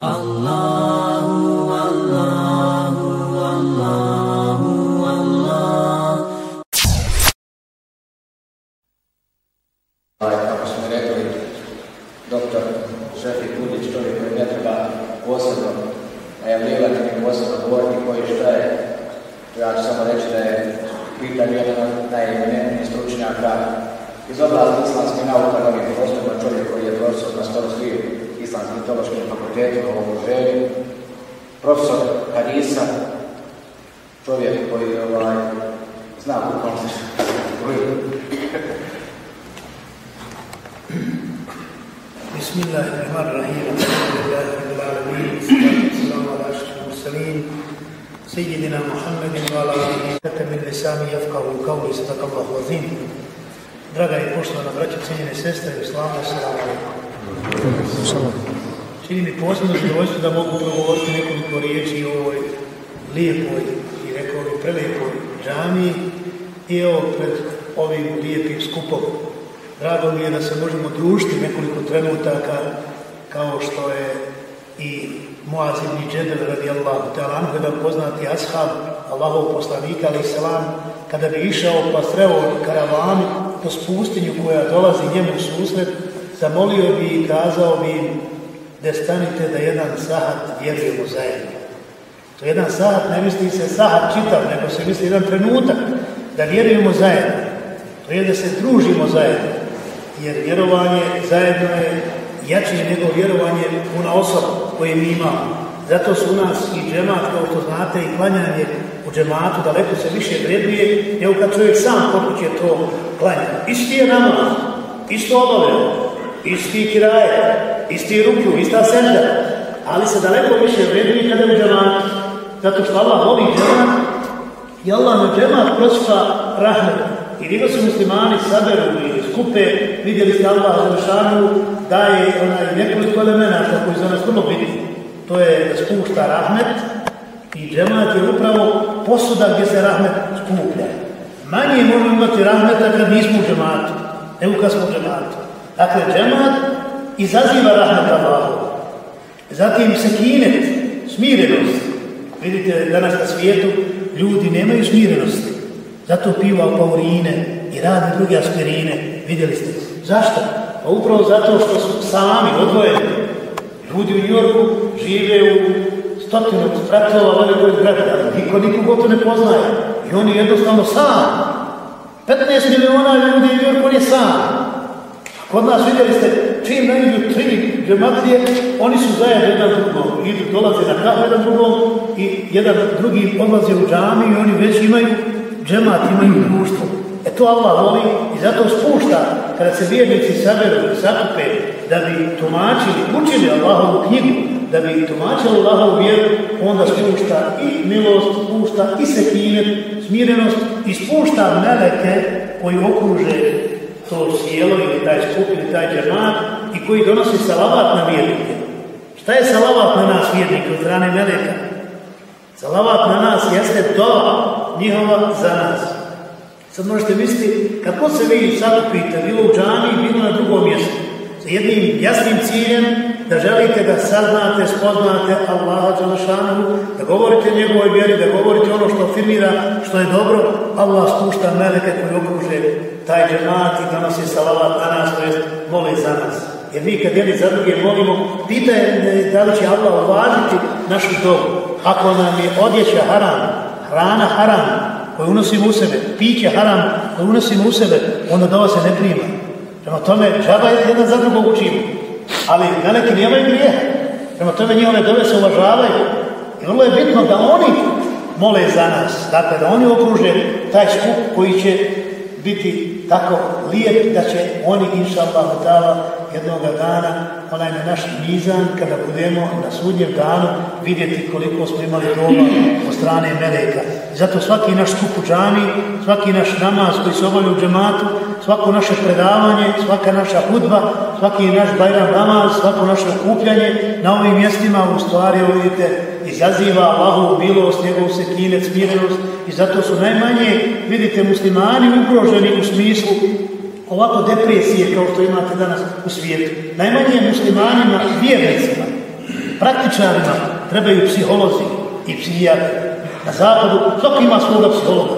Ovaj, radijallahu ta'ala kada poznati ashab Allahov poslanika ali selam kada bi išao pa sreo karavanu to pustinju koja dolazi njemu u susret, zamolio bi i kazao bi im da stanite da jedan sahat vjerujemo zajedno. To jedan sahat ne misli se sahat čitav, nego se misli jedan trenutak da vjerujemo zajedno. To je da se družimo zajedno. Jer vjerovanje zajedno je jače nego vjerovanje puna osoba koje mi imamo. Zato su u nas i džemat, kao što znate, i klanjanje u džematu daleko se više vreduje, nego kad čovjek sam kod će to klanja. Isti je namaz, isto obavljeno, isti kiraje, isti ruku, ista senda, ali se daleko više vreduje kada je u džematu. Zato što Allah voli džemat i Allah na džemat prosipa rahmet. I vi se muslimani saberu i skupe, vidjeli ste Allah Želešanu daje onaj nekoliko elemenata koji za nas vrlo bitni. To je spušta rahmet i džemat je upravo posuda gdje se rahmet skuplja. Manje možemo imati rahmeta kad nismo u džematu, nego kad smo u džematu. Dakle, džemat izaziva rahmet Allahu. Zatim se kinet, smirenost. Vidite, danas na svijetu ljudi nemaju smirenosti. Zato piju alpaurine i radi druge aspirine. Vidjeli ste. Zašto? Pa upravo zato što su sami odvojeni. Ljudi u Njorku žive u stotinu spratova velikoj zgrade, ali niko nikog gotovo ne poznaje. I oni jednostavno sam. 15 miliona ljudi u Njorku on je sam. Kod nas vidjeli ste, čim ne idu tri džematlije, oni su zajedno jedan drugom. Idu, dolaze na kafu jedan drugom i jedan drugi odlaze u džami i oni već imaju džemat, imaju društvo. E to Allah voli i zato spušta kada se vjernici saberu i sakupe da bi tumačili, učili Allahovu knjigu, da bi tumačili Allahovu vjeru, onda spušta i milost, spušta i sekinet, smirenost i spušta meleke koji okruže to sjelo ili taj skup ili taj džemat i koji donosi salavat na vjernike. Šta je salavat na nas vjernike od strane meleka? Salavat na nas jeste dova njihova za nas. Sad možete misliti, kako se vi sakupite, bilo u džami, bilo na drugom mjestu, sa jednim jasnim ciljem da želite da saznate, spoznate Allaha Đalašanu, da govorite njegovoj vjeri, da govorite ono što afirmira, što je dobro, Allah spušta meleke koji okruže taj džemat i donosi salavat na nas, to jest mole za nas. Jer mi kad jedni za druge molimo, pitaj da li će Allah uvažiti našu dobu. Ako nam je odjeća haram, hrana haram, koju unosimo u sebe, piće haram koju unosimo u sebe, onda dova se ne prima. Prema tome, žaba je jedan za drugog učimo. Ali veliki nemaju grije. Prema tome njihove dove se uvažavaju. I vrlo je bitno da oni mole za nas. Dakle, da oni okruže taj skup koji će biti tako lijep da će oni, inša Allah, jednoga dana, onaj na naš mizan, kada budemo na sudnjem danu vidjeti koliko smo imali doba od strane meleka. Zato svaki naš skup u džami, svaki naš namaz koji se obavlja u džematu, svako naše predavanje, svaka naša hudba, svaki naš bajram namaz, svako naše okupljanje na ovim mjestima u stvari, vidite, izaziva Allahovu milost, njegovu sekinet, smirenost i zato su najmanje, vidite, muslimani ugroženi u smislu ovako depresije kao što imate danas u svijetu. Najmanje muslimanima, vjernicima, Praktičarima trebaju psiholozi i psihijatri. Na zapadu svako ima svoga psihologa.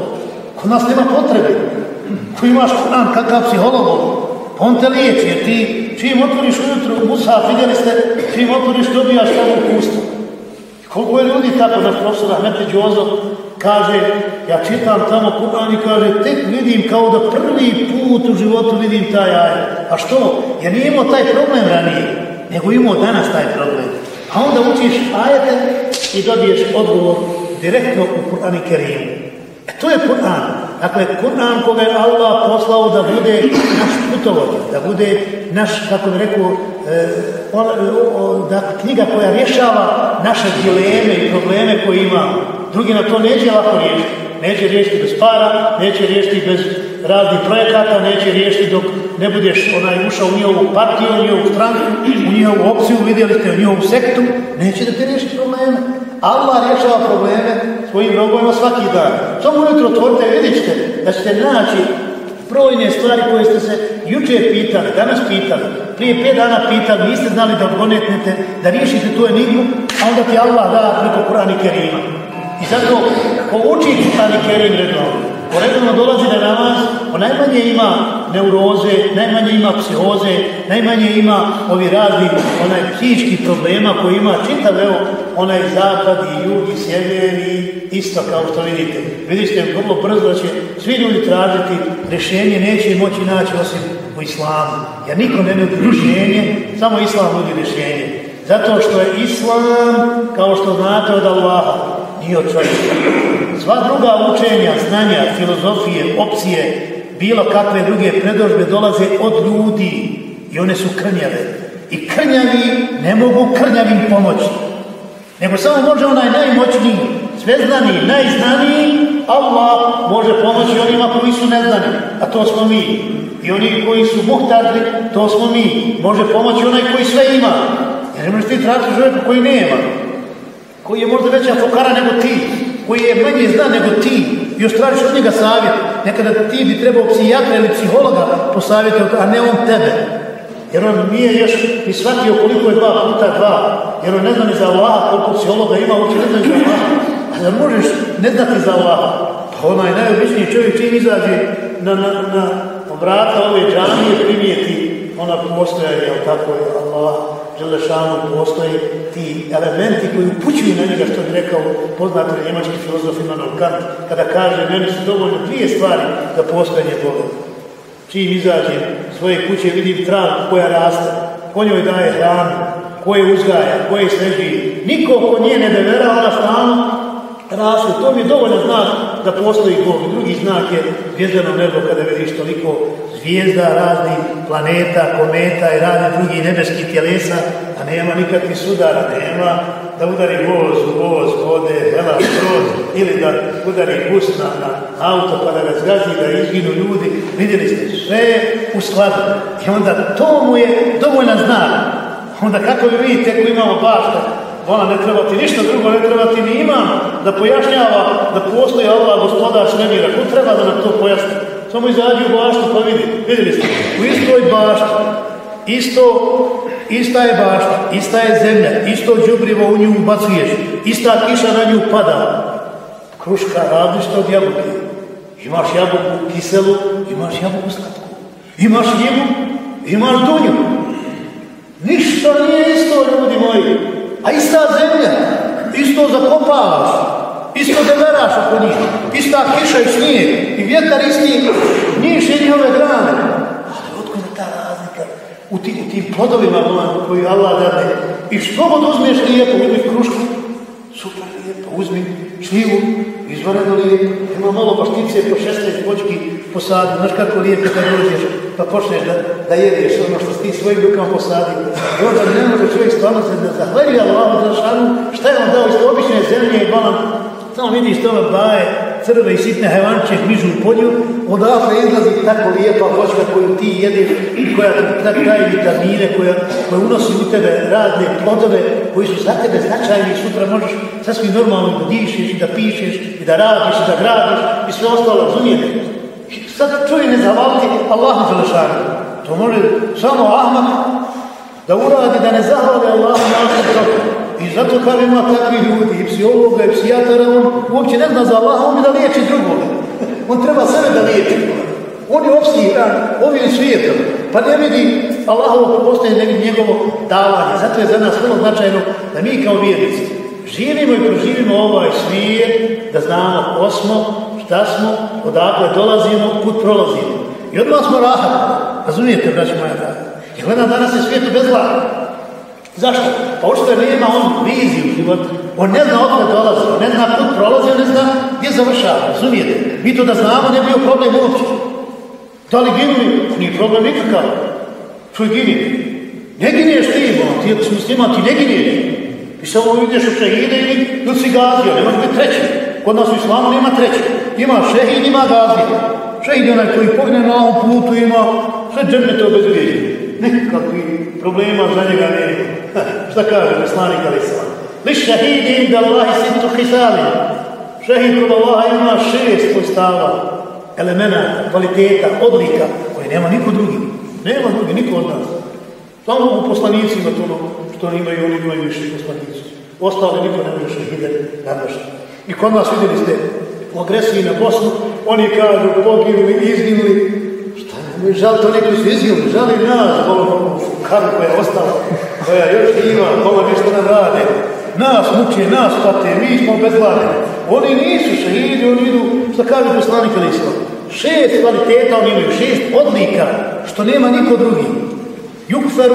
Kod nas nema potrebe. Ko imaš Kur'an, kakav psiholog, on te liječi, jer ti čim otvoriš ujutru Musa, vidjeli ste, čim otvoriš dobijaš tamo upustvo. Koliko je ljudi tako, naš profesor Ahmet Đozo kaže, ja čitam tamo Kur'an i kaže, tek vidim kao da prvi put u životu vidim taj ajet. A što? Jer nije imao taj problem ranije, nego imao danas taj problem. A onda učiš ajete i dobiješ odgovor direktno u Kur'an i Kerimu. To je Kur'an. Dakle, Kur'an koga je Allah poslao da bude naš putovod, da bude naš, kako bi rekao, e, da knjiga koja rješava naše dileme i probleme koje imamo. Drugi na to neće lako riješiti. Neće riješiti bez para, neće riješiti bez raznih projekata, neće riješiti dok ne budeš onaj ušao u njihovu partiju, u njihovu stranku, u njihovu opciju, vidjeli ste u njihovu sektu, neće da te riješiti probleme. Allah rješava probleme svojim robojima svaki dan. Samo ujutro otvorite, vidjet ćete da ćete naći brojne stvari koje ste se jučer pitali, danas pitali, prije pet dana pitali, niste znali da odgonetnete, da riješite tu enigmu, a onda ti Allah da preko Kur'an i Kerima. I zato, ko uči Kur'an i Kerim ko redovno dolazi na namaz, ko najmanje ima neuroze, najmanje ima psihoze, najmanje ima ovi razni onaj psihički problema koji ima čitav, evo, onaj zapad i jug i sjever i isto kao što vidite. Vidite vrlo brzo da će svi ljudi tražiti rješenje, neće moći naći osim u islamu. Jer niko ne nudi rješenje, samo islam nudi rješenje. Zato što je islam, kao što znate od Allaha, nije od čovjeka. Sva druga učenja, znanja, filozofije, opcije, bilo kakve druge predožbe dolaze od ljudi i one su krnjave. I krnjavi ne mogu krnjavim pomoći. Nego samo može onaj najmoćniji, sveznani, najznaniji, Allah može pomoći onima koji su neznani, a to smo mi. I oni koji su muhtarni, to smo mi. Može pomoći onaj koji sve ima. Jer ne možeš ti tražiti čovjeka koji nema. Koji je možda veća fokara nego ti. Koji je manje zna nego ti. I još tražiš od njega savjet. Nekada ti bi trebao psihijatra ili psihologa posavjetiti, a ne on tebe. Jer on nije još ni shvatio koliko je dva puta dva. Jer on ne zna ni za Allaha koliko psihologa ima, uopće ne zna ni za da možeš ne znati za Allaha? Pa onaj najobičniji čovjek čim izađe na, na, na vrata ove džanije primijeti ona postoja, jel tako je Allah, Želešanu postoje ti elementi koji upućuju na njega, što bi rekao poznati njemački filozof Immanuel Kant, kada kaže meni su dovoljno dvije stvari za postojanje Boga. Čim izađem svoje kuće vidim travu koja raste, ko njoj daje hranu, koje uzgaja, koje sređi. Niko ko nje ne devera, ona stalno raste. To mi je dovoljno znak da postoji Bog. Drugi znak je zvjezdano nebo kada vidiš toliko zvijezda, raznih planeta, kometa i raznih drugih nebeskih tjelesa, a nema nikakvih sudara, nema da udari voz, voz, vode, hela, skroz, ili da udari bus na, auto pa da ga zgazi, da izginu ljudi. Vidjeli ste, sve u skladu. I onda to mu je dovoljna znak. Onda kako vi vidite, ako imamo bašta, ona ne treba ti ništa drugo, ne treba ti ni imam da pojašnjava da postoji Allah gospodar svemira. Ko treba da nam to pojasni? Samo izađi u baštu pa vidi. Vidjeli ste, u istoj bašti, isto, ista je bašta, ista je zemlja, isto džubrivo u nju ubacuješ, ista kiša na nju pada. Kruška različita od jabuke. Imaš jabuku kiselu, imaš jabuku slatku. Imaš njivu, imaš dunju. Ništa nije isto, ljudi moji. A ista zemlja, isto zakopavaš, isto deveraš oko njih, ista kiša i snijeg, i vjetar isti, njiš je njihove grane. Ali otkud je ta razlika u tim, tim plodovima koji Allah dade? I što god uzmeš lijepo, uzmi krušku, super lijepo, uzmi šljivu, izvanredno lijepo, ima malo paštice po 16 počki posadi, znaš kako lijepo kad dođeš, pa počneš da, da jedeš ono što ti svojim rukama posadio. I onda ne može čovjek stvarno se da zahvalji Allah za šanu, šta je on dao iz obične zemlje i balan, samo vidiš tome baje, crve i sitne hajvanče hmižu u polju, odavle izlazi tako lijepa voćka koju ti jedeš, koja ti daje vitamine, koja, koja unosi u tebe razne plodove koji su za tebe značajni i sutra možeš sasvim normalno da dišeš i da pišeš i da radiš i da gradiš i sve ostalo, razumijete? Sad čovjek ne zavaliti Allahu Želešanu. To može samo Ahmad da uradi, da ne zahvali Allahu na zato kada ima takvi ljudi, i psihologa, i psijatara, on uopće ne zna za Allaha, on bi da liječi drugoga. On treba sebe da liječi. On je opstiran ovim svijetom, pa ne vidi Allahovo postoje, ne vidi njegovo davanje. Zato je za nas vrlo značajno da mi kao vjernici živimo i proživimo ovaj svijet, da znamo ko smo, šta smo, odakle dolazimo, put prolazimo. I odmah smo rahat. Razumijete, braći moja draga? I gledam danas je svijetu bez Zašto? Pa očito nema on viziju u životu. On ne zna odkud dolazi, on ne zna put prolazi, on ne zna gdje završava. Razumijete? Mi to da znamo ne bio problem uopće. Da li ginuli? Nije problem nikakav. Čuj gini. Ne giniješ ti, bo, ti ako njima, ti ne giniješ. Ti samo ideš u šehide ili, ili si gazio, ne biti treći. Kod nas u islamu nema treći. Ima šehid, ima gazio. Šehid onaj koji pogne na ovom putu ima sve džemljete obezbijeđenje. Nekakvi problema za njega nema. Šta kaže poslanik ali sam? Li šehidi inda Allahi situ hisali. Šehid kod Allaha ima šest postava, elemena, kvaliteta, odlika, koje nema niko drugi. Nema drugi, niko od nas. Samo u poslanicima to ono što imaju, oni imaju više poslanici. Ostale niko ne može šehide nadmašati. I kod nas vidjeli ste u agresiji na Bosnu, oni kažu poginuli, izginuli, šta je, žal to neko su izginuli, žali nas, bolo karu koja je ostala, koja još ima, bolo nešto nam rade, nas muče, nas pate, mi smo bezvladni. Oni nisu šehidi, oni idu, šta kaže poslanik ali islam, šest kvaliteta oni imaju, šest odlika, što nema niko drugi. Jukferu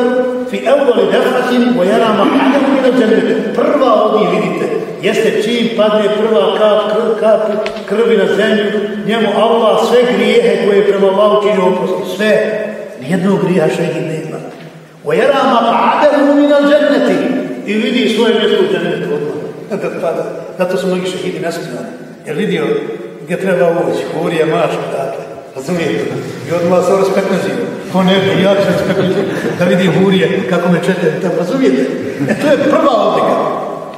fi evvali defatin wa yara maq'adahu min al-jannah. Prva od njih vidite, jeste čim padne prva kap, kap krvi na zemlju, njemu Allah sve grijehe koje je prema Allahu činio oprosti. Sve. Nijednog grija šehid nema. Wa yara maq'adahu min al-jannah. I vidi svoje mjesto u džennetu odmah. Da pada. Zato su mnogi šehidi nasmijali. Jer vidio gdje treba ući, hurija maška, dakle. Razumijete? I odmah se raspeknazio. On ne ja ću raspeknazio da vidi hurije kako me tamo. Razumijete? E to je prva odlika.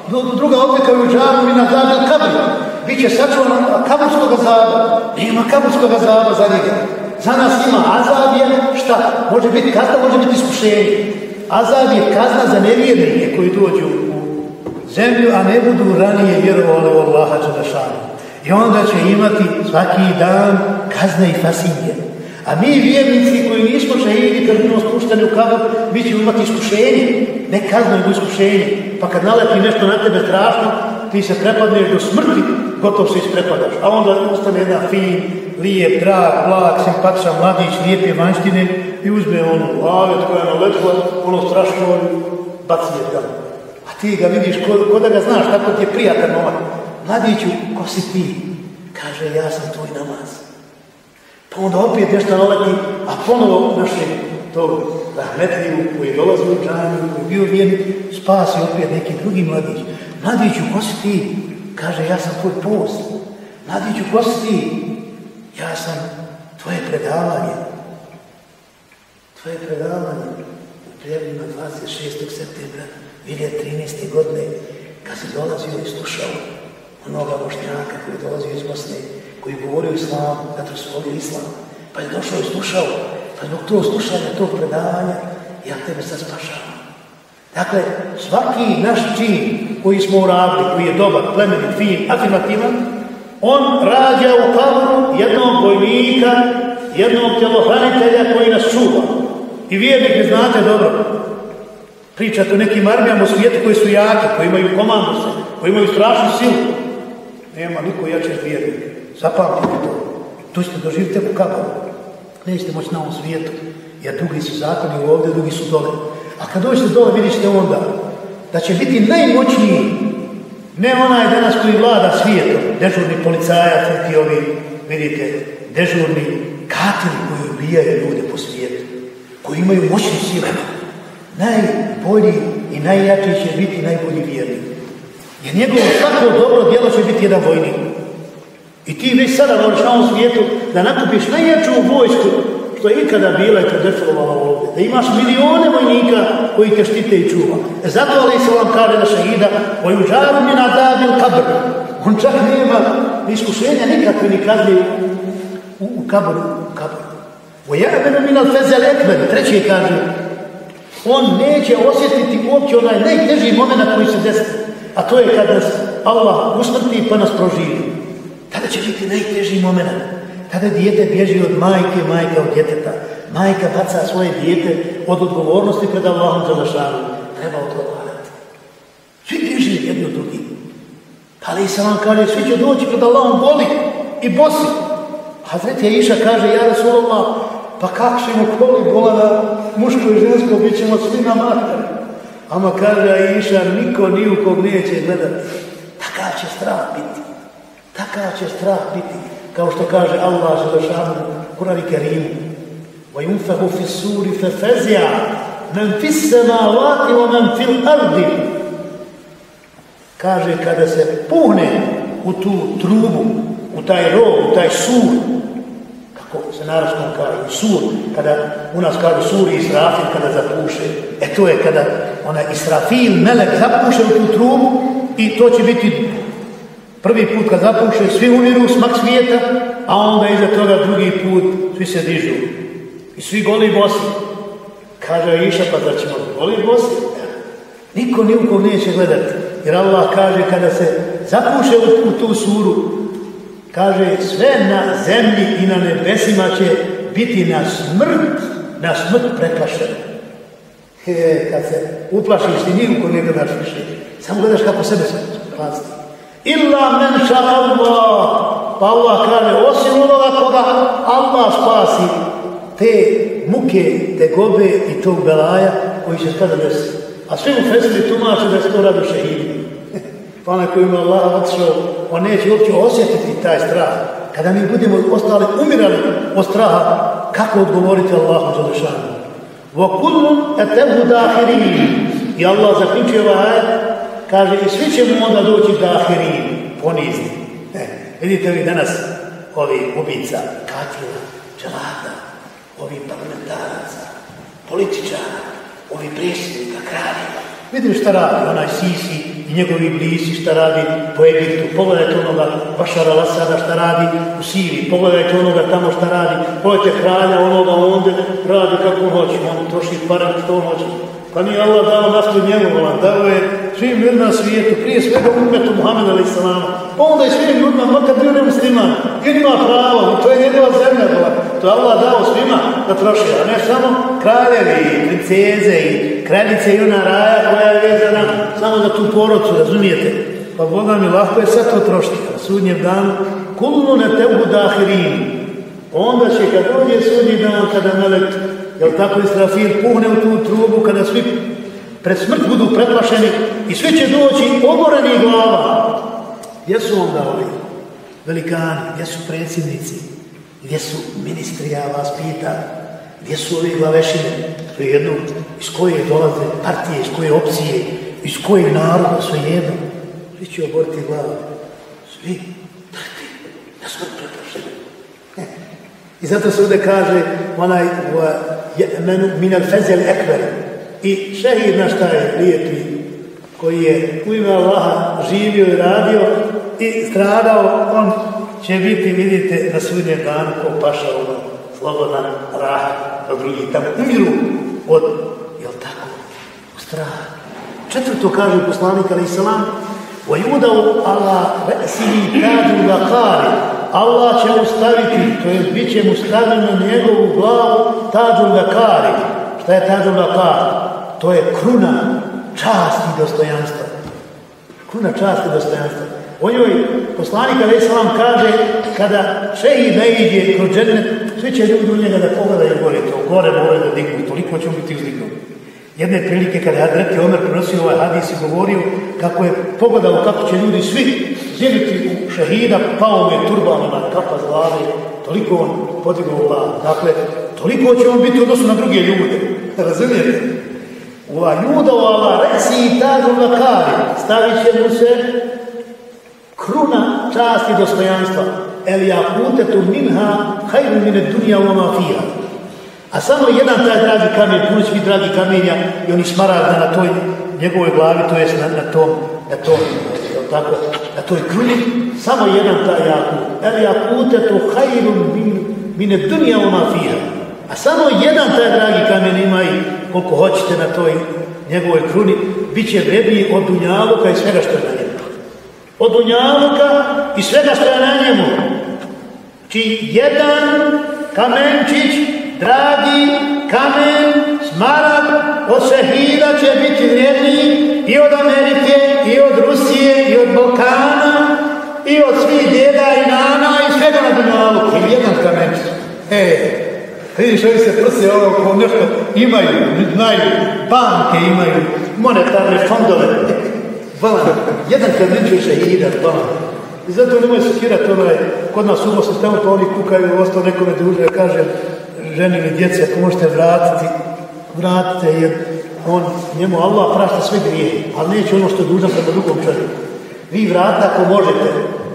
Druga odlika u džaru i na zadnjem kabri. Biće sačuvan kaburskog azaba. Nema kaburskog azaba za njega. Za nas ima azab je šta? Može biti kazna, može biti iskušenje. Azab je kazna za nevjernike koji dođu u zemlju, a ne budu ranije vjerovali u Allaha Đelešanu. I onda će imati svaki dan kazne i fasinje. A mi vjernici koji nismo šehidi, kad budemo spušteni u kabor, mi ćemo imati iskušenje. Ne kazno, nego iskušenje. Pa kad naleti nešto na tebe strašno, ti se prepadneš do smrti, gotov se isprepadaš. A onda ostane jedan fin, lijep, drag, blag, simpatičan, mladić, lijepe vanštine i uzme ono lavet koja je naletila, ono strašno baci je tamo. A ti ga vidiš ko, ko da ga znaš, tako ti je prijatan ovaj. Mladiću, ko si ti? Kaže, ja sam tvoj onda opet nešto naleti, a ponovo našli tog rahmetljivu koji dolazi u džanju, koji bio vjernik, spasi opet neki drugi mladić. Mladiću, ko si ti? Kaže, ja sam tvoj post. Mladiću, ko si ti? Ja sam tvoje predavanje. Tvoje predavanje u prijevima 26. septembra 2013. godine kad si dolazio i slušao onoga bošnjaka koji je dolazio iz Bosne, koji je govorio islam, zato su volio islam, pa je došao i slušao, pa zbog tog slušanja, tog predavanja, ja tebe sad spašavam. Dakle, svaki naš čin koji smo uradili, koji je dobar, plemenit, fin, afirmativan, on rađa u kaboru jednog vojnika, jednog tjelohranitelja koji nas čuva. I vjernik, vi znate dobro, pričate o nekim armijama u svijetu koji su jaki, koji imaju komandose, koji imaju strašnu silu. Nema niko jače vjernik. Zapamtite to. To ćete doživite u kabaru. Nećete moći na ovom svijetu. Jer drugi su zakoni ovdje, drugi su dole. A kad dođete dole, vidjet ćete onda da će biti najmoćniji ne onaj danas koji vlada svijetom, dežurni policajac, ti ovi, vidite, dežurni katili koji ubijaju ljude po svijetu, koji imaju moćnu silu. Najbolji i najjači će biti najbolji vjernik. Jer njegovo svako dobro djelo će biti jedan vojnik. I ti već sada možeš na ovom svijetu da nakupiš najjaču vojsku što je ikada bila i predefilovala ovdje. Da imaš milione vojnika koji te štite i čuva. E zato ali se vam kaže na šehida koju žaru mi nadabil kabr. On čak nema ni iskušenja nikakve ni kazne u, kabru. U kabru. O jebenu min al fezel ekber. Treći kaže On neće osjetiti uopće onaj najteži moment koji se desi. A to je kad nas Allah usmrti pa nas proživi. Tada će biti najteži moment. Tada dijete bježi od majke, majka od djeteta. Majka baca svoje dijete od odgovornosti pred Allahom za zašanu. Treba odgovarati. Svi bježi jedni od drugih. Ali sam vam kaže, svi će doći pred Allahom boli i bosi. Hazreti Iša kaže, ja Rasulullah, pa kako ćemo koli bola na muško i žensko, bit ćemo svi na makar. Ama kaže Iša, niko ni u kog neće gledati. Takav će strah biti Takav će strah biti. Kao što kaže Allah Želešanu u Kurani Kerimu. وَيُنْفَهُ فِي السُّورِ فَفَزِعَ مَنْ فِي السَّمَاوَاتِ وَمَنْ فِي الْأَرْضِ Kaže, kada se puhne u tu trubu, u taj rog, u taj sur, kako se narodskom kaže, sur, kada u nas kaže sur i Israfil kada zapuše, e to je kada ona Israfil, melek, zapuše u tu trubu i to će biti prvi put kad zapuše, svi umiru, smak svijeta, a onda iza toga drugi put svi se dižu. I svi goli bosi. Kaže Iša, pa da ćemo goli bosi? Niko ni u neće gledati. Jer Allah kaže kada se zapuše u, tu suru, kaže sve na zemlji i na nebesima će biti na smrt, na smrt preplašeno. He, kad se uplašiš ti nijuko ne gledaš više. Samo gledaš kako sebe spasti. Illa men ša Allah. Pa Allah kaže, osim onoga koga Allah spasi te muke, te gobe i tog belaja koji će kada desiti. A svi mu fesili tumače da se to radi šehidi. Pa onaj koji ima Allah otišao, on neće uopće osjetiti taj strah. Kada mi budemo ostali umirali od straha, kako odgovoriti Allahu Đelešanu? وَكُلُّمْ اَتَبُ دَاهِرِينَ I Allah zaključuje ovaj ajed, kaže i svi ćemo onda doći dahirin, ponizni. E, vidite vi danas ovi ubica, katila, dželata, ovi parlamentaraca, političara, ovi predsjednika, kraljeva. Vidite šta radi onaj Sisi i njegovi blisi šta radi po Egiptu. Pogledajte onoga Bašara Lasada šta radi u Siriji. Pogledajte onoga tamo šta radi. Pogledajte kralja onoga onda radi kako hoće. On troši pare što hoće. Pa nije Allah dao naftu njemu, Allah dao je svim ljudima svijetu, prije svega umetu Muhammeda alaih salama, pa onda i svim ljudima, makar bio nemusliman, ima pravo, to je njegova zemlja, Allah. to je Allah dao svima da troši, a ne samo kraljevi, princeze i kraljice i ona raja koja je vezana samo za tu porodcu, razumijete? Pa Boga mi lahko je sad to trošiti, a sudnjem danu, kulnu ne tebu dahirin, onda će kad dođe sudnji dan, kada melek jel tako Israfil puhne u tu trubu kada svi pred smrt budu pretplašeni i svi će doći oboreni glava. Gdje su onda ovi velikani, gdje su predsjednici, gdje su ministri, ja vas pitam, gdje su ovi glavešine, to je jedno, iz koje dolaze partije, iz koje opcije, iz kojeg naroda, sve jedno. Svi će oboriti glavu. Svi, trti, na smrt. I zato se ovdje kaže onaj min al fezel ekber. I šehid naš taj lijepi koji je u ime Allaha živio i radio i stradao, on će biti, vidite, na sudnjem danu ko paša ono, slobodan rah, a drugi tamo umiru od, jel tako, u strah. Četvrto kaže poslanik alaih salam, وَيُودَوْ عَلَى رَأْسِهِ تَاجُ الْوَقَارِ Allah će mu staviti, to je bit će mu staviti na njegovu glavu tađu lakari. Šta je tađu lakari? To je kruna časti i dostojanstva. Kruna časti i dostojanstva. O njoj poslanik Ali Salam kaže kada šehi ne ide kroz džennet, svi će ljudi u njega da pogledaju gore, to gore more da dignu, toliko će biti uzdignuti. Jedne prilike kada je Adreti Omer prenosio ovaj hadis i govorio kako je pogledao kako će ljudi svi zjeliti u šehida, pao turban na kapa z toliko on podigao glavu. Dakle, toliko će on biti odnosu na druge ljude. Razumijete? Ova ljuda u ova resi i tađu lakari, stavit će mu se kruna časti dostojanstva. El jakutetu minha hajru mine dunja u. A samo jedan taj dragi kamen, puno svi dragi kamenja i oni smaragda na toj njegovoj glavi, to jest na, na tom, na tom, tako, na toj kruni, samo jedan taj jakut. El jakute to hajru min, mine dunja oma fija. A samo jedan taj dragi kamen ima i koliko hoćete na toj njegovoj kruni, bit će vredniji od dunjaluka i svega što je na njemu. Od dunjaluka i svega što je na njemu. Či jedan kamenčić, dragi kamen, smarag od šehida će biti vrijedniji i od Amerike, i od Rusije, i od Balkana, i od svih djeda i nana i svega na dunjaluku. I jedan kamenčić. E, Vidiš, ovi se prse ovo ko nešto imaju, znaju, banke imaju, monetarne fondove. Balan, jedan kad neće šehida, balan. I zato nemoj skirati onaj, kod nas u Bosni, tamo to oni kukaju, ostao nekome duže, kaže, ženi ili djeci, ako možete vratiti, vratite, jer on, njemu Allah prašta sve grije, ali neće ono što je dužan prema drugom čovjeku. Vi vrata ako možete,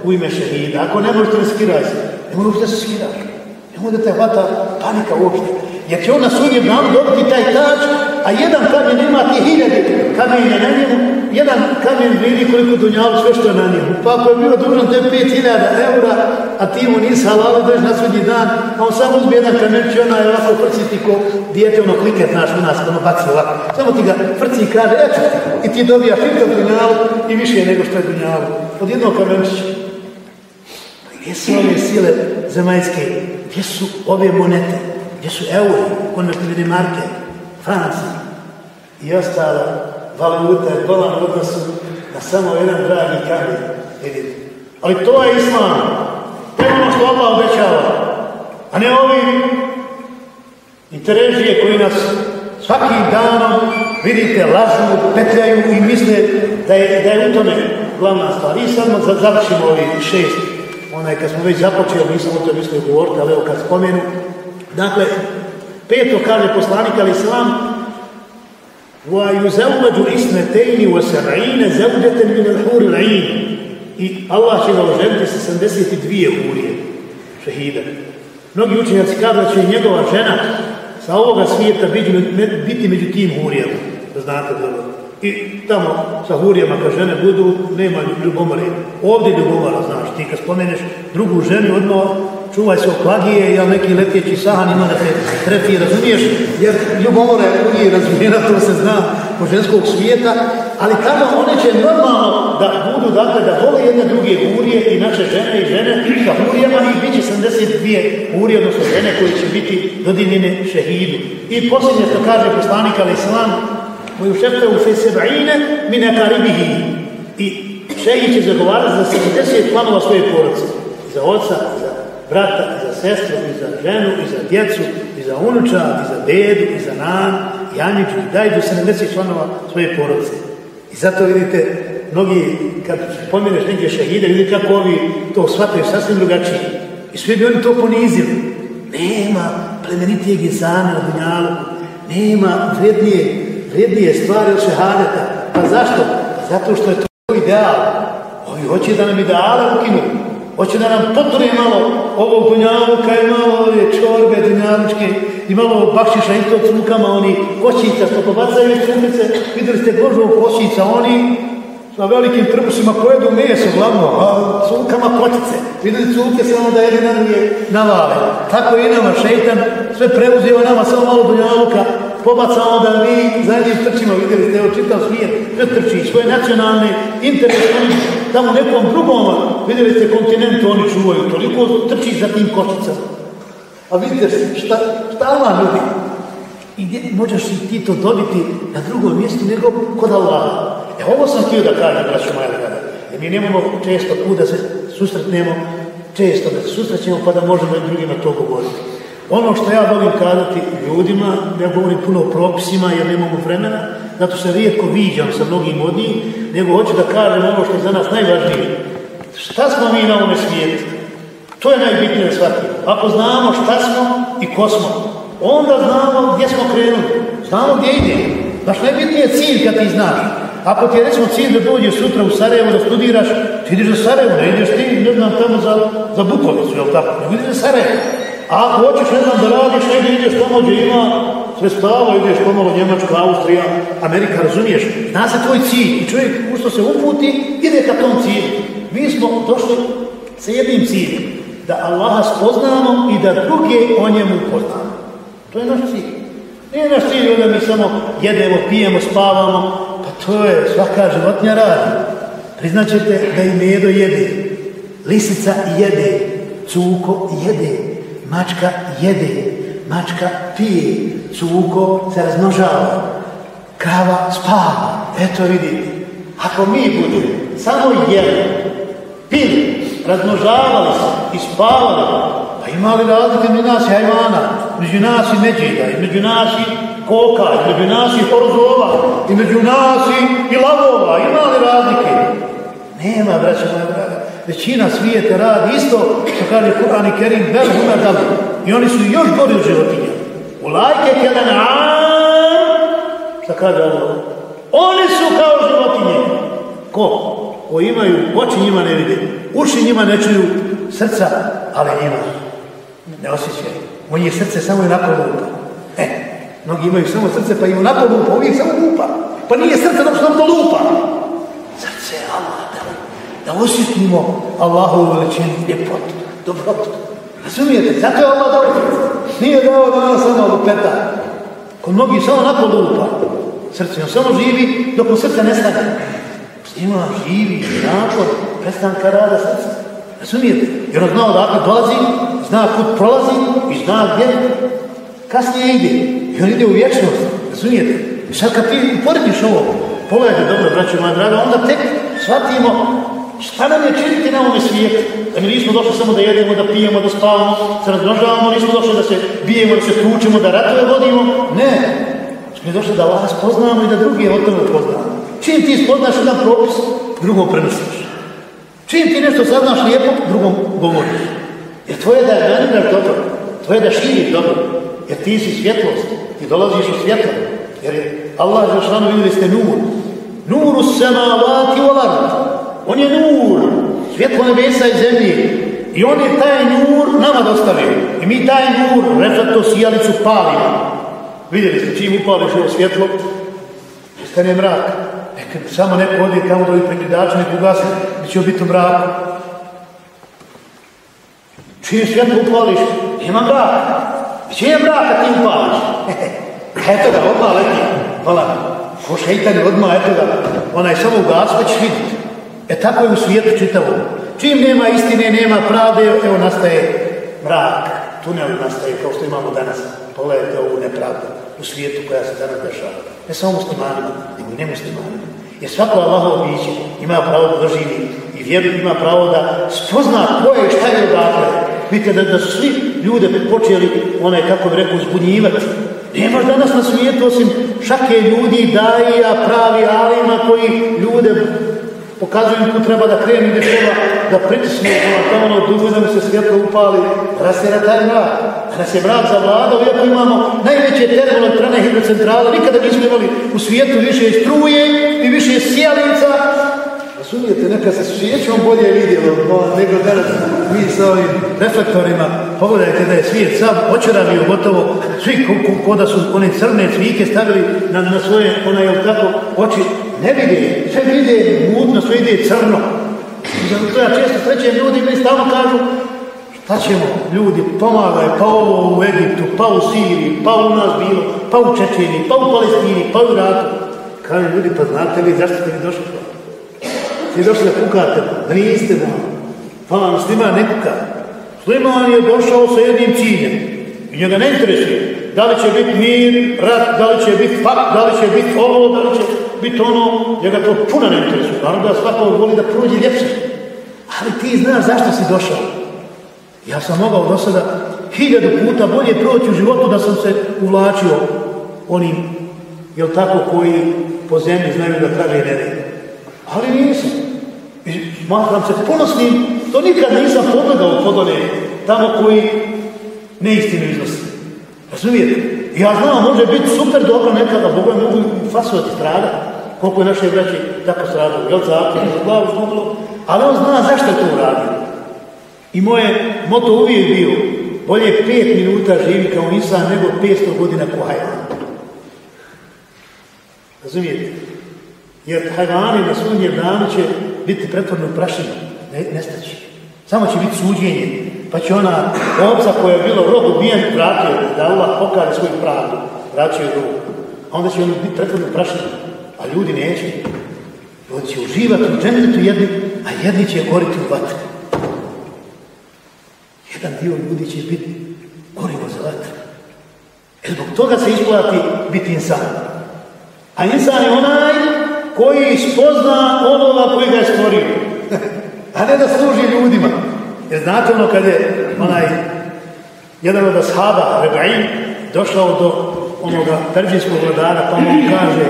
u ime šehida, ako ne možete, ne skiraj se. Ne možete se skirati onda te hvata panika uopšte. Jer će on na sudnjem danu dobiti taj tač, a jedan kamen ima ti hiljade kamenja na njemu, jedan kamen vidi koliko dunjalu sve što je na njemu. Pa ako je bilo dužan te 5000 eura, a ti mu nisi halali dođeš na sudnji dan, a on samo uzme jedan kamen, će ona je ovako frciti ko dijete, ono klike, znaš, u nas, ono baci ovako. Samo ti ga frci i kaže, eto i ti dobijaš i dunjalu i više nego što je dunjalu. Od jednog kamenčića. Gdje su ove sile zemaljske? Gdje su ove monete? Gdje su euri, konvertivne marke, Franci i ostala valuta je dolar u odnosu na samo jedan dragi kamen. Vidite. Ali to je islam. To je ono što Allah obećava. A ne ovi interesije koji nas svakim danom, vidite, lažu, petljaju i misle da je, da je u tome glavna stvar. I sad završimo ovih šest onaj kad smo već započeli, nisam o to mislio govoriti, ali evo kad spomenu. Dakle, peto kaže poslanik ali islam وَيُزَوَّجُ إِسْنَتَيْنِ وَسَبْعِينَ زَوْجَةً مِنَ الْحُورِ الْعِينِ I Allah će ga oženiti sa 72 hurije, šehida. Mnogi učenjaci kažu da će njegova žena sa ovoga svijeta biti među tim hurijama. Da znate dobro. I tamo sa hurijama kad žene budu, nema ljubomore. Ovdje ljubomora, znaš, ti kad spomeneš drugu ženu, odmah čuvaj se oklagije, ja neki letjeći sahan ima da te trefi, razumiješ? Jer ljubomora je uvijek to se zna po ženskog svijeta, ali kada one će normalno da budu, dakle, da vole jedne druge hurije, i naše žene i žene sa hurijama i bit će 72 hurije, odnosno žene koje će biti dodinjene šehidu. I posljednje što kaže poslanik Ali Islam, koju šefte u fe seba'ine mine karibihi. I šehi će zagovarati za 70 planova svoje porodce. Za oca, za brata, za sestru, i za ženu, i za djecu, i za unuča, i za dedu, i za nan, i Aniću, i daj do 70 članova svoje porodice. I zato vidite, mnogi, kad pomeneš negdje šehide, vidite kako ovi to shvataju sasvim drugačije. I svi bi oni to ponizili. Nema plemenitijeg izana na dunjalu, nema vrednije vrijednije stvari od šehadeta. Pa zašto? Zato što je to ideal. Ovi hoće da nam ideale ukinu. Hoće da nam potvore malo ovog dunjaluka i malo ove čorbe dunjalučke i malo bakšiša i to cukama, oni kočica što pobacaju cukice. Vidjeli ste Božovog kočica, oni sa velikim trbušima pojedu meso glavno, a cukama kočice. Vidjeli cuke samo da jedan je navale. Tako i nama šeitan sve preuzio nama samo malo dunjaluka pobacamo da mi za njim trčimo, vidjeli ste, evo čitav svijet, sve trči, svoje nacionalne interese, oni tamo nekom drugom, vidjeli ste, kontinentu oni čuvaju, toliko trči za tim kočicama. A vidite šta, šta Allah nudi. I gdje možeš i ti to dobiti na drugom mjestu nego kod Allaha. E ovo sam htio da kažem, braću moja. Jer mi nemamo često put da se susretnemo, često da se susrećemo pa da možemo i drugima to govoriti. Ono što ja volim kazati ljudima, ja govorim puno o propisima jer nemamo vremena, zato se rijetko viđam sa mnogim od njih, nego hoću da kažem ono što je za nas najvažnije. Šta smo mi na ovome svijetu? To je najbitnije da shvatimo. Ako znamo šta smo i ko smo, onda znamo gdje smo krenuli. Znamo gdje idemo. Naš najbitniji je cilj kad ti znaš. Ako ti je recimo cilj da dođeš sutra u Sarajevo da studiraš, ti ideš za Sarajevo, ne ideš ti, ne znam, tamo za, za Bukovicu, jel tako? Ne ideš za Sarajevo. A ako hoćeš, ne znam, da radiš, negdje ideš tamo gdje ima sredstava, ideš pomalo Njemačka, Austrija, Amerika, razumiješ? Zna se tvoj cilj i čovjek u se uputi, ide ka tom cilju. Mi smo došli sa jednim ciljem, da Allaha spoznamo i da druge o njemu upoznamo. To je naš cilj. Nije naš cilj da mi samo jedemo, pijemo, spavamo, pa to je svaka životnja radi. Priznaćete da i medo jede, lisica jede, cuko jede, mačka jede, mačka pije, cuko se razmnožava, krava spava. Eto vidite, ako mi budemo samo jeli, pili, razmnožavali se i spavali, pa imali razlike među nas i hajvana, među nas i međida, među nas i koka, među nas i horzova, i među nas i, lavova, imali razlike. Nema, braće draga. Većina svijeta radi isto, što kaže Kur'an i Kerim, bel hunadam. I oni su još gori od životinja. U lajke kjedan Šta kaže Allah? Oni su kao životinje. Ko? Ko imaju, oči njima ne vide, uši njima ne čuju, srca, ali njima ne osjećaju. U njih srce samo onako lupa. E, mnogi imaju samo srce pa im onako lupa, uvijek samo lupa. Pa nije srce dok što nam to lupa. Srce je Allah da, osjetimo Allahovu veličinu, ljepotu, dobrotu. Razumijete? Zato je Allah dao. Nije dao da nas samo lupeta. Kod mnogi samo onako lupa. Srce on samo živi dok mu srce ne stane. Ima živi nakon prestanka rada srca. Razumijete? Jer on zna odakle dolazi, zna kud prolazi i zna gdje kasnije ide. I on ide u vječnost. Razumijete? I sad kad ti uporediš ovo, pogledajte dobro, braćo moja draga, onda tek shvatimo šta nam je činiti na ovome svijetu. Da mi nismo došli samo da jedemo, da pijemo, da spavamo, se razmnožavamo, nismo došli da se bijemo, da se tučemo, da ratove vodimo. Ne. Smo došli da vas poznamo i da drugi o tome poznamo. Čim ti spoznaš jedan propis, drugom prenosiš. Čim ti nešto saznaš lijepo, drugom govoriš. Jer tvoje da raniraš dobro, tvoje da širiš dobro, jer ti si svjetlost, ti dolaziš u svjetlo. Jer je Allah za šlanu vidjeli ste nur. Nuru samavati u On je nur, svjetlo nebesa i zemlje. I on je taj nur nama dostavio. I mi taj nur, reflektor sijalicu palimo. Vidjeli ste, čim upališ ovo svjetlo, stane mrak. Neka samo neko odi tamo do ovih prekridača, neko ugasi, gdje će biti u mraku. Čije svjetlo upališ, nema mraka. Gdje je mrak kad ti upališ? eto ga, odmah leti. Hvala. Ko šeitan je odmah, eto ga. Ona je samo ugas, pa ćeš vidjeti. E tako je u svijetu čitavo. Čim nema istine, nema pravde, evo nastaje mrak. Tunel nastaje kao što imamo danas. Pogledajte ovu nepravdu u svijetu koja se danas dešava. Ne samo muslimanima, nego i nemuslimanima. Jer svako Allahovo biće ima pravo da doživi i vjeru ima pravo da spozna ko je šta je odakle. Vidite da, da su svi ljude počeli, onaj kako bi rekao, zbunjivati. Nemaš danas na svijetu osim šake ljudi, daija, pravi alima koji ljude pokazuju tu treba da krenu gdje treba da pritisnu tamo ono dugo da mu se svjetlo upali, rasjera taj mrak. Nas je mrak zavladao, iako imamo najveće termoelektrane hidrocentrale, nikada nismo imali u svijetu više struje i više sjelica. Razumijete, neka se svijećom bolje vidjelo nego danas mi sa ovim reflektorima. Pogledajte da je svijet sam očaravio gotovo svi ko, da su one crne cvike stavili na, na svoje, onaj, tako, oči ne vide, sve vide mutno, sve ide crno. Ja često srećem ljudi mi stalno kažu šta ćemo, ljudi, pomagaj, pa ovo u Egiptu, pa u Siriji, pa u nas bilo, pa u Čečeni, pa u Palestini, pa u Iraku. Kaže ljudi, pa znate li zašto ste mi došli? Ste došli da kukate, da niste da. Pa vam Sliman ne kuka. Sliman je došao sa jednim ciljem. I njega ne interesuje. Da li će biti mir, rat, da li će biti fakt, da li će biti ovo, da li će biti ono, njega to puno ne interesuje. Naravno da svako voli da prođe ljepše. Ali ti znaš zašto si došao. Ja sam mogao do sada hiljadu puta bolje proći u životu da sam se uvlačio onim, jel tako, koji po zemlji znaju da pravi nered. Ali nisam. I smatram se ponosnim, to nikad nisam pogledao pod one tamo koji neistinu iznosi. Razumijete? Ja znam, može biti super dobro nekada, Boga mogu fasovati strada, koliko je naše braće tako stradalo, jel zakon, glavu zgubilo, ali on zna zašto je to uradio. I moje moto uvijek bio, bolje pet minuta živi kao insan nego 500 godina ko hajvan. Razumijete? Jer hajvani na svojnjem danu će biti pretvorno prašinu, ne, nestaći. Samo će biti suđenje, pa će ona ovca koja je bila u rogu ubijen vratio da Allah pokaže svoju pravdu. vraćaju ruku. A onda će oni biti pretvorni prašni, a ljudi neće. Ljudi će uživati u džennetu jedni, a jedni će goriti u vatru. Jedan dio ljudi će biti gorivo za vatru. E zbog toga se isplati biti insan. A insan je onaj koji spozna onoga koji ga je stvorio. A ne da služi ljudima. Jer znate ono kad je onaj jedan od ashaba, Rebaim, došao do onoga perđinskog vladara, pa mu kaže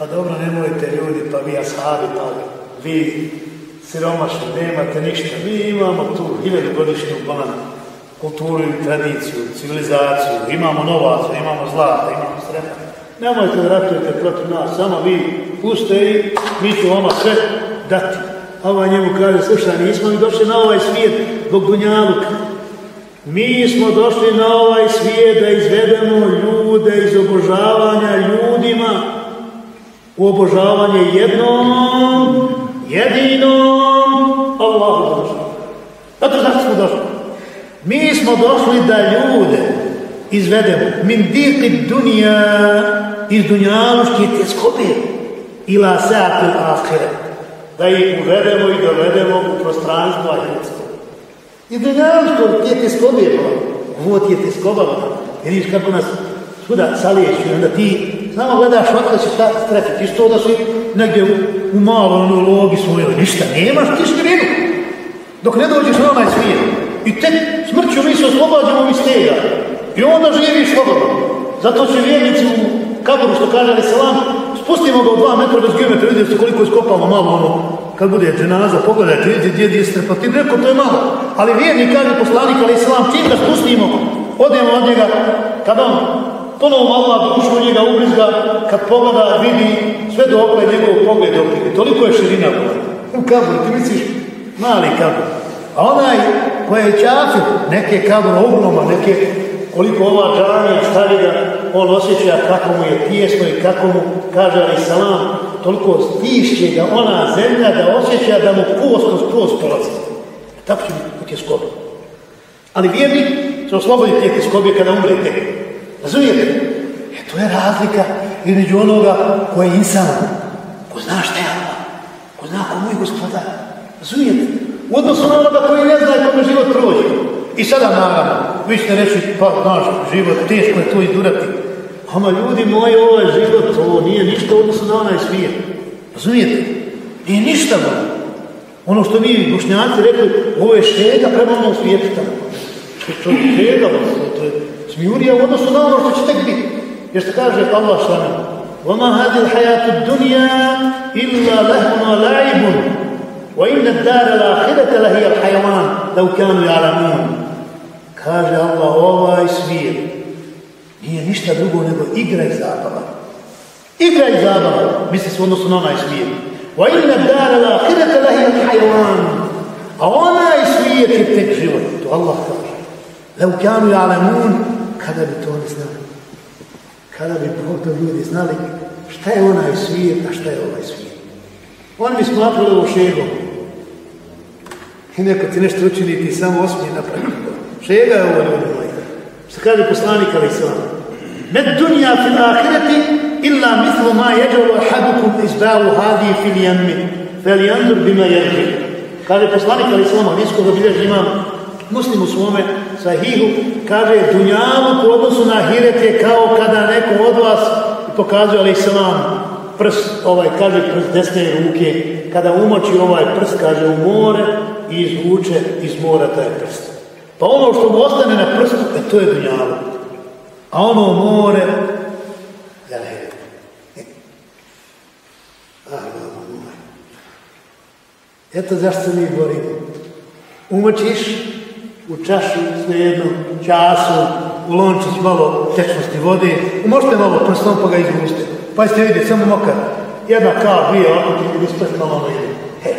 pa dobro, nemojte ljudi, pa vi ashabi, pa vi siromašni, nemate ništa. Mi imamo tu hiljadu godišnju ban, kulturu i tradiciju, civilizaciju, imamo novaca, imamo zlata, imamo srema. Nemojte da ratujete protiv nas, samo vi puste i mi ću vama sve dati. A ovaj njemu kaže, slušaj, nismo mi došli na ovaj svijet zbog dunjaluka. Mi smo došli na ovaj svijet da izvedemo ljude iz obožavanja ljudima u obožavanje jednom, jedinom Allahu došli. Zato zašto smo došli? Mi smo došli da ljude izvedemo min diki dunija iz dunjaluške tjeskobe ila sa'atil ahire da ih uvedemo i dovedemo u prostranstvo ahiretsko. I dunjaluško je tjeskobe je ovo ti je tjeskoba jer vidiš kako nas svuda salijeću i onda ti samo gledaš odakle će ta strefiti. Isto da si negdje u, u malo ono logi svojoj, ništa, nemaš ti širinu. Dok ne dođeš na onaj svijet. I tek smrću mi se oslobađamo tega. I onda živiš slobodno. Zato će vjernici u kaboru, što kaže Ali spustimo ga u dva metra bez geometra, vidite koliko iskopamo malo ono, kad bude dženaza, pogledajte, vidite gdje je strepatin, rekao to je malo. Ali vjernik kaže poslanik Ali Salam, čim ga spustimo, odemo od njega, kad on ponovo Allah dušu njega ubrizga, kad pogleda, vidi sve do okle njegov pogled okrije. Toliko je širina u kaburu, ti misliš, mali kabur. A onaj koji je čafir, neke kabur ogroma, neke koliko ova džanija stavi da on osjeća kako mu je tijesno i kako mu kaže ali salam, toliko stišće ga ona zemlja da osjeća da mu kost kroz kost prolazi. Tako će biti tjeskobi. Ali vjernik se oslobodi te tjeskobe kada umre. Razumijete? E to je razlika između onoga koji je insan, ko zna šta je Allah, ko zna ko mu je gospodar. Razumijete? U odnosu na onoga koji ne zna kome život prođe. I sada naravno, vi ćete reći, pa znaš, život, teško je to izdurati. Ama ljudi moji, ovaj život, ovo nije ništa u odnosu na onaj svijet. Razumijete? Nije ništa bilo. Ono što mi bošnjaci rekli, ovo je štega prema onom svijetu tamo. To je štega, to je smijurija u odnosu na ono što će tek biti. Jer što kaže Allah šana, وَمَا هَذِي الْحَيَاةُ الدُّنْيَا إِلَّا لَهْمٌ وَلَعِبٌ وَإِنَّ الدَّارَ الْآخِرَةَ لَهِيَ الْحَيَوَانِ لَوْ كَانُوا يَعْلَمُونَ Kaže Allah, ovaj svijet nije ništa drugo nego igra i zabava. Igra i zabava, misli se u odnosu na onaj svijet. وَإِنَّ الدَّارَ الْآخِرَةَ لَهِيَ الْحَيَوَانِ A onaj svijet je tek život, to Allah kaže. لَوْ كَانُوا يَعْلَمُونَ Kada bi to oni znali? Kada bi to ljudi znali šta je onaj svijet, a šta je ovaj svijet? Oni bi smatrali ovo šegom. I neko ti nešto učini ti samo osmije napraviti. Šega je ovo ljudi moji. Što kaže poslanik ali islam. Med dunja fil ahireti illa mislu ma jeđalu ahadukum izbavu hadi fil jammi. Fel jandur bima jerži. Kaže poslanik ali islam, hadijskog obilježi imam muslim u svome sahihu, kaže dunjalu u odnosu na ahiret je kao kada neko od vas pokazuje ali islam prst, ovaj, kaže prst desne ruke, kada umoči ovaj prst, kaže u more i izvuče iz mora taj prst. Pa ono što mu ostane na prstu, e, to je dunjalo. A ono more, ja ne Ah, moj. Eto zašto se mi borimo. Umočiš u čašu, svejedno, času, u lončić malo tečnosti vode, umočite malo prstom pa ga izvuste. Pa ste vidjeti, samo mokar. Jedna kao dvije, ovako ti bi ispred malo ide. He.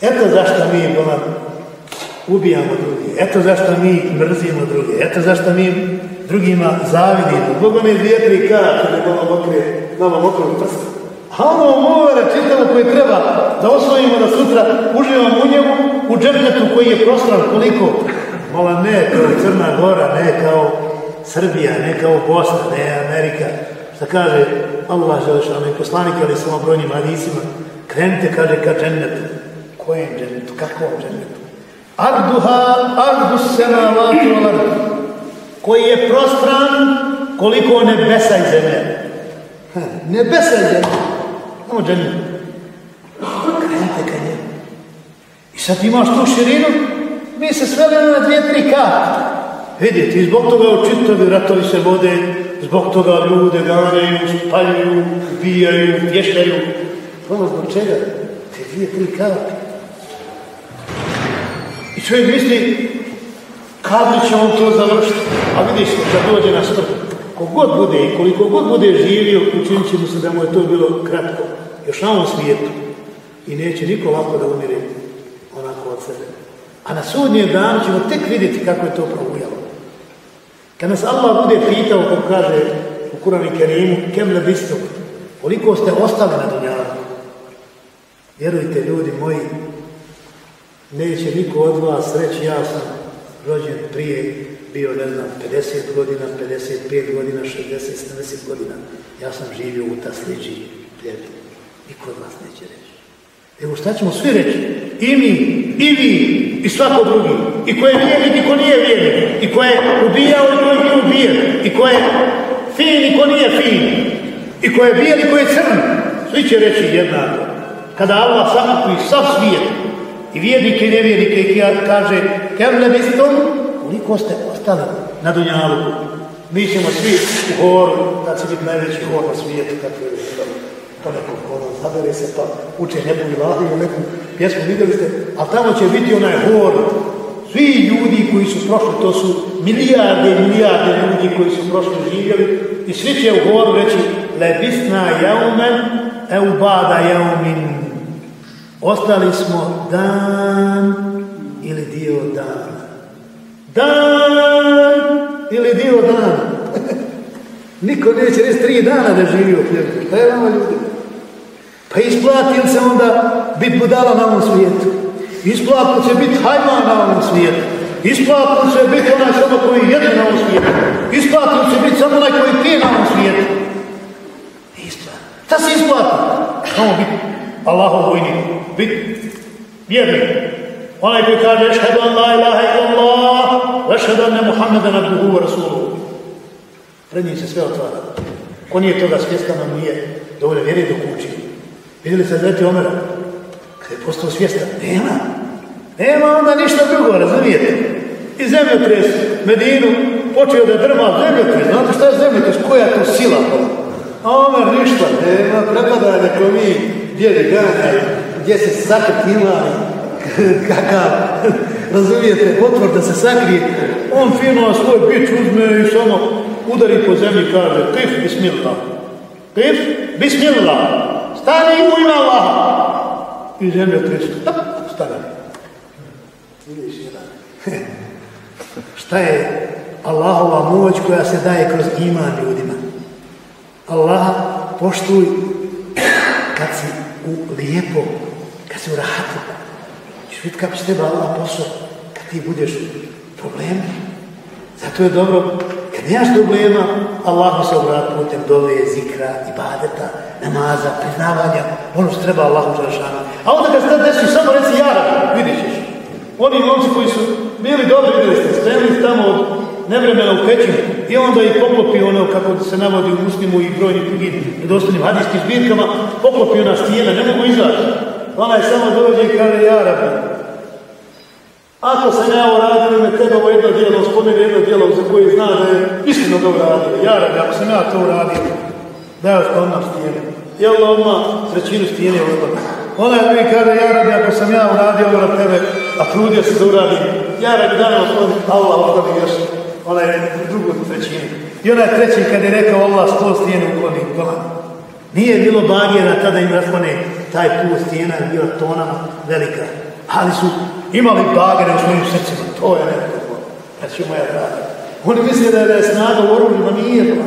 Eto zašto mi, bolan, ubijamo drugi. Eto zašto mi mrzimo druge. Eto zašto mi drugima zavidimo. Boga mi vjetri kada kad je mokre, malo mokre prst. A ono more čitamo koje treba da osvojimo da sutra uživamo u njemu, u džernetu koji je prostran koliko. Mola ne kao Crna Gora, ne kao Srbija, ne kao Bosna, ne Amerika. Šta kaže Allah Želešanu i poslanik, ali samo brojnim hadisima, krenite, kaže, ka džennetu. Kojem džennetu? Kakvom džennetu? Arduha, ardu semavatu ardu. Koji je prostran koliko nebesa i zemlje. Nebesa i zemlje. Samo džennetu. Krenite ka njemu. I sad imaš tu širinu, mi se sveli na dvije, tri karte. Vidite, i zbog toga čitavi ratovi se vode, zbog toga ljude ganjaju, spaljuju, ubijaju, vješaju. Ono zbog čega? Te dvije, tri karte. I čovjek misli, kad će on to završiti? A vidiš, kad dođe na smrt, kogod bude i koliko god bude živio, učinit će mu se da mu je to bilo kratko. Još na ovom svijetu. I neće niko lako da umire onako od sebe. A na sudnjem danu ćemo tek vidjeti kako je to proujalo. Kad nas Allah bude pitao, kako kaže u Kurani Kerimu, kem lebistom, koliko ste ostali na dunjavu? Vjerujte, ljudi moji, neće niko od vas reći, ja sam rođen prije, bio, ne znam, 50 godina, 55 godina, 60, 70 godina. Ja sam živio u ta sliđi, prijatelj. Niko od vas neće reći. Evo šta ćemo svi reći? I mi, i vi, i svako drugi. I ko je vjernik i ko nije vjernik. I ko je ubijao i ko je ubijen. I ko je fin i ko nije fin. I ko je bijel i ko je crn. Svi će reći jednako. Kada Allah sakupi sav svijet i vjernike i nevjernike i kaže kem lebistom, koliko ste ostali na Dunjalu. Mi ćemo svi u horu, da će biti najveći hor na svijetu, kako je neko ono, zabere se pa uče nebu ilahi ili neku pjesmu, vidjeli ste, a tamo će biti onaj hor, svi ljudi koji su prošli, to su milijarde i milijarde ljudi koji su prošli živjeli i svi će u horu reći lebisna jaumen eubada jaumin ostali smo dan ili dio dana. Dan ili dio dana. Niko neće reći tri dana da živi u hljebu. Šta je vama ljudi? Pa isplati se onda biti budala na ovom svijetu. Isplati će biti hajman na ovom svijetu. Isplati će biti onaj samo koji jede na ovom svijetu. Će biti samo onaj koji pije na ovom svijetu. Isplati. Šta se isplati? Samo biti Allahov vojnik. Biti vjernik. Onaj koji kaže šhedu an la ilaha illallah ve šhedu anne Muhammeden abduhu wa rasuluhu. Pred njih se sve otvara. Ko nije toga svjestan, on nije dovoljno vjeri dok. Vidjeli ste Zreti Omera? Kada je postao svjestan, nema. Nema onda ništa drugo, razumijete? I zemljotres, Medinu, počeo da drma zemljotres. Znate šta je zemljotres? Koja je to sila? A Omer ništa, nema, prepada neko mi djeli ganja, gdje se sakriti ima, kakav, razumijete, otvor da se sakrije. On fino svoj bić uzme i samo udari po zemlji kaže pif bismillah. Pif bismillah. Stani u ime Allaha. I zemlja tresu. Tap, stane. Vidiš jedan. Šta je Allahova moć koja se daje kroz iman ljudima? Allah poštuj kad si u lijepo, kad si u rahatu. Češ vidjeti kako će teba Allah posao kad ti budeš problemi. Zato je dobro nemaš problema, Allahu se obrati putem dove, zikra, ibadeta, namaza, priznavanja, ono što treba Allahu želešanu. A onda kad se desi, samo reci jara, vidit ćeš. Oni momci koji su bili dobri, vidjeli ste, tamo od nevremena u pećinu i onda ih poklopi ono kako se navodi u muslimu i brojnim drugim nedostanim hadijskim zbirkama, poklopi ona stijena, ne mogu izaći. Ona je samo dođe i kaže, ja ako sam ja uradio ime tebe ovo jedno dijelo, spomenu jedno dijelo za koje zna da je iskreno dobro radio, ja rabi, ako sam ja to uradio, da je odmah stijene. I Allah odmah trećinu stijene odmah. Ona je mi kaže, ja rabi, ako sam ja uradio ovo na tebe, a trudio se da uradim, ja rabi, dana osloni, Allah osloni još, ona je drugu trećinu. I ona je treći kad je rekao Allah sto stijene ukloni, ukloni. Nije bilo bagijena tada im raspone taj put stijena je bila tonama velika. Ali su imali bagere u svojim srcima. To je nekako. Znači moja draga. Oni misle da je, snaga u oružima, nije to.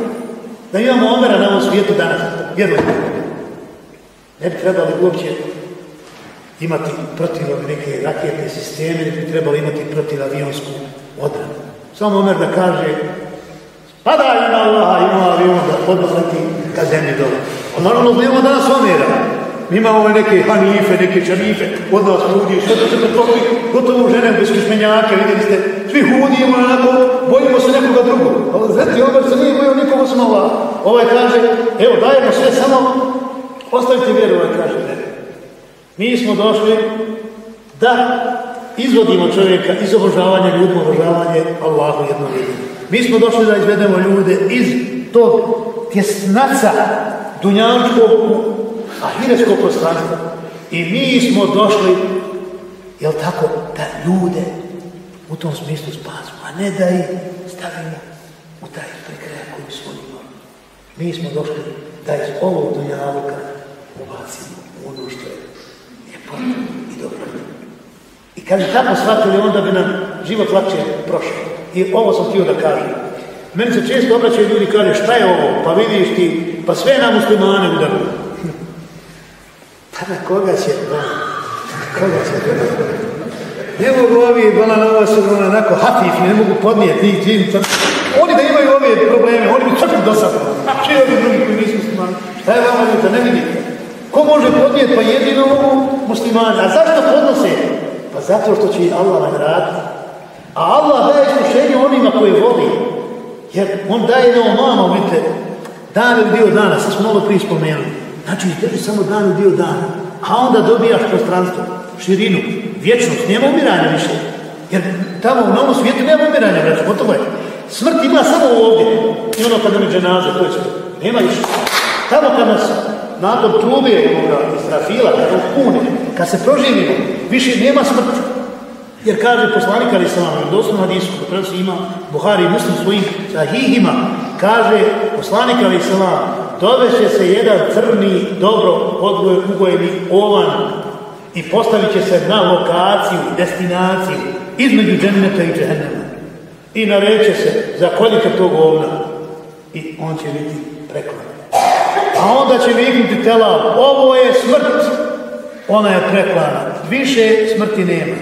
Da imamo omera na ovom svijetu danas. Vjerujte. Ne bi trebali uopće imati protiv neke raketne sisteme, ne bi trebali imati protiv avionsku odranu. Samo omer da kaže Pa da ima Allah, ima avion da odmah leti ka zemlji dole. Naravno imamo danas omjera. Mi imamo neke hanife, neke čarife, od nas ljudi, sve to se pretopli, gotovo žene bez kišmenjaka, vidjeli ste, svi hudimo onako, bojimo se nekoga drugog. Ali znate, ovaj se nije bojio nikoga smo ova. Ovaj kaže, evo dajemo sve, samo ostavite vjeru, ovaj kaže, ne. Mi smo došli da izvodimo čovjeka iz obožavanja ljudima, obožavanje Allahu jedinom. Mi smo došli da izvedemo ljude iz tog tjesnaca dunjančkog ahireskog prostranstva. I mi smo došli, jel tako, da ljude u tom smislu spasimo, a ne da ih stavimo u taj prekraj koji smo imali. Mi smo došli da iz ovog dunjaluka ubacimo ono što je lijepo i dobro. I kad bi tako shvatili, onda bi nam život lakše prošao. I ovo sam htio da kažem. Meni se često obraćaju ljudi kaže šta je ovo, pa vidiš ti, pa sve nam muslimane udaruju. Na koga će? Koga će? Ne mogu ovi, ona na ovo su ona onako hatifni, ne mogu podnijeti džin. Oni da imaju ove probleme, oni bi crkli do sada. Či ovi drugi koji nisu muslimani? Šta je vama ljudi, ne vidite? Ko može podnijeti? Pa jedino ovo muslimani. A zašto podnose? Pa zato što će Allah nagraditi. A Allah daje iskušenje onima koje voli. Jer on daje na mama, vidite, dan ili dio dana, sad smo malo prije spomenuli. Znači, tebi samo dan ili dio dana. A onda dobijaš prostranstvo, širinu, vječnost, nema umiranja više. Jer tamo u novom svijetu nema umiranja, znači, gotovo je. Smrt ima samo ovdje. I ono kada mi dženaze, to je sve. Nema više. Tamo kad nas nakon trube ovoga Israfila, kad on pune, kad se proživimo, više nema smrti. Jer kaže poslanik Ali Salam, u doslovno prenosi ima Buhari i Muslim svojim sahihima, kaže poslanik Ali Salam, doveće se jedan crni, dobro odgojeni ovan i postavit će se na lokaciju, destinaciju, između dženneta i džehennema. I nareće se, zakoljite tog ovna. I on će biti preklan. A onda će viknuti tela, ovo je smrt, ona je preklana. Više smrti nema.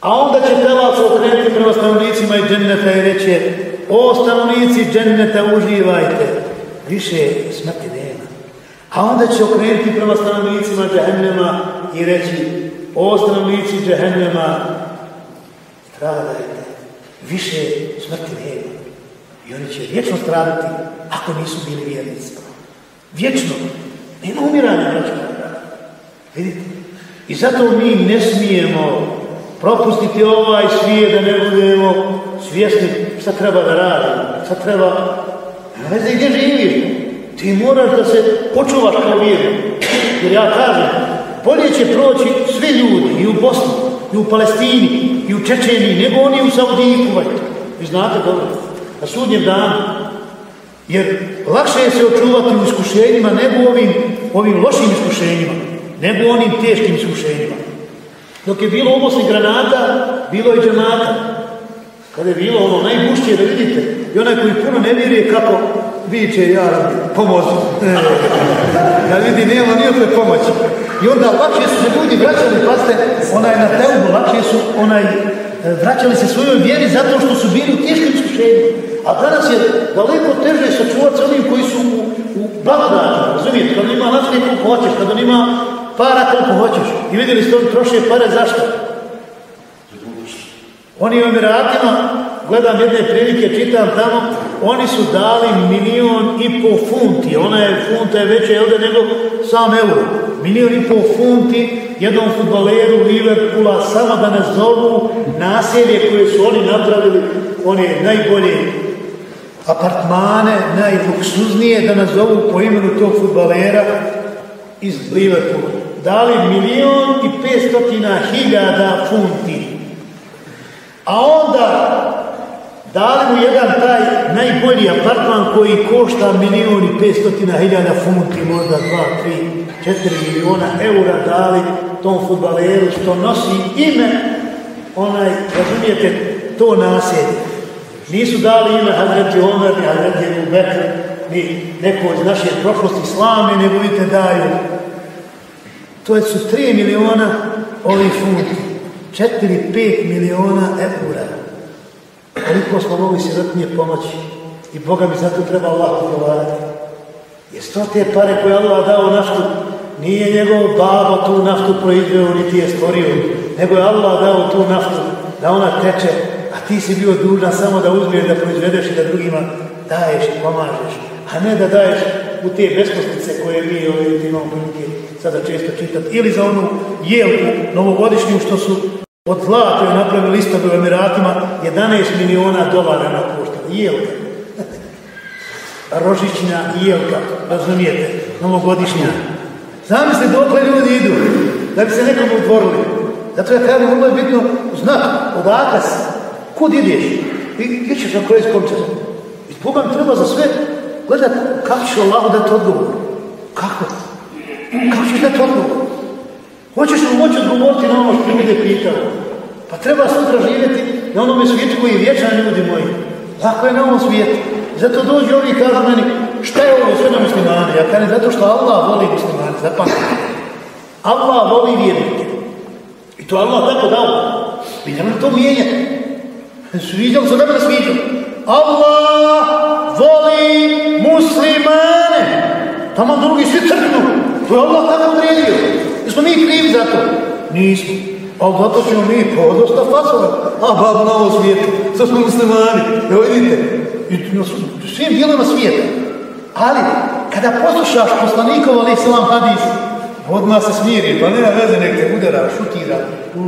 A onda će tela se okrenuti prema stanovnicima i dženneta i reće, o stanovnici dženneta uživajte, više smrti nema. A onda će okrenuti prema stanovnicima džehennema i reći, o stanovnici džehennema, stradajte, više smrti nema. I oni će vječno stradati ako nisu bili vjernici. Vječno. Nema umiranja, braćo. Vidite? I zato mi ne smijemo propustiti ovaj svijet da ne budemo svjesni šta treba da radimo, šta treba, ne znam gdje živiš. Ti moraš da se počuvaš kao vjeru. Jer ja kažem, bolje će proći svi ljudi i u Bosni, i u Palestini, i u Čečeniji, nego oni u Saudijiku. Vi znate dobro, na sudnjem danu. Jer lakše je se očuvati u iskušenjima nego ovim, ovim lošim iskušenjima, nego onim teškim iskušenjima. Dok je bilo u Bosni granata, bilo je džemata. Kada je bilo ono najbušće da vidite, i onaj koji puno ne vjeruje kako viće ja rabi, pomozi. da vidi, nema nikakve pomoći. I onda lakše su se ljudi vraćali, pazite, onaj na teubu, lakše su onaj, vraćali se svojoj vjeri zato što su bili u teškim iskušenjima. A danas je daleko teže sačuvati sa onim koji su u, u blagodati, razumijete, kada ima nafte koliko hoćeš, kada ima para koliko hoćeš. I vidjeli ste, oni troše pare, zašto? Oni u Emiratima, gledam jedne prilike, čitam tamo, oni su dali milion i pol funti, ona je funta je veća ovdje nego sam euro. Milion i pol funti jednom futboleru Liverpoola samo da nas zovu naselje koje su oni napravili, one najbolje apartmane, najluksuznije da nas zovu po imenu tog futbalera iz Liverpoola. Dali milion i petstotina hiljada funti. A onda dali mu jedan taj najbolji apartman koji košta milion i petstotina hiljada funti, možda dva, tri, četiri miliona eura dali tom futbaleru što nosi ime onaj, razumijete, to naselje. Nisu dali ime Hazreti Omer, ni Hazreti ni neko iz naše prošlosti slame, nego vidite daju. To su 3 miliona ovih funti. 4-5 miliona eura. koliko smo mogli sirotnije pomoći i Boga mi zato treba Allah odgovarati. Jesu to te pare koje Allah dao naftu, nije njegov babo tu naftu proizveo, niti je stvorio, nego je Allah dao tu naftu, da ona teče, a ti si bio dužan samo da uzmiješ, da proizvedeš i da drugima daješ i pomažeš, a ne da daješ u te besposlice koje mi ovaj, imamo prilike sada često čitati. Ili za onu jelku novogodišnju što su od zlata je napravili istobe u Emiratima 11 miliona dolara na koštala. Jelka. Rožićna jelka, razumijete, novogodišnja. Zamisli dokle ljudi idu, da bi se nekom utvorili. Zato ja kažem, vrlo je bitno znak, odakle si, kud ideš, i gdje ćeš na kraju skočiti. I Boga mi treba za sve gledat kako ćeš Allahu dati odgovor. Kako? Kako ćeš dati odgovor? Hoćeš li moći odgovoriti na ono što bude pitao? Pa treba sutra živjeti na onome svijetu koji je vječan, ljudi moji. Lako je na ovom svijetu. Zato dođu ovi i kažu meni, šta je ovo sve na muslimane? Ja kažem, zato što Allah voli muslimane, zapamtite. Allah voli vjernike. I to Allah tako dao. Mi nemoj to mijenjati. Sviđalo se, ne da sviđalo. Allah voli muslimane. Tamo drugi svi crknu. To je Allah tako odredio. Jesmo mi krivi za to? Nismo. Ali zato ćemo mi podosta fasova. A bab na ovom svijetu. Sad smo muslimani. Evo vidite. I na svim dijelima svijeta. Ali, kada poslušaš poslanikov, ali islam hadis, odmah se smiri, pa nema veze, nek te udara, šutira,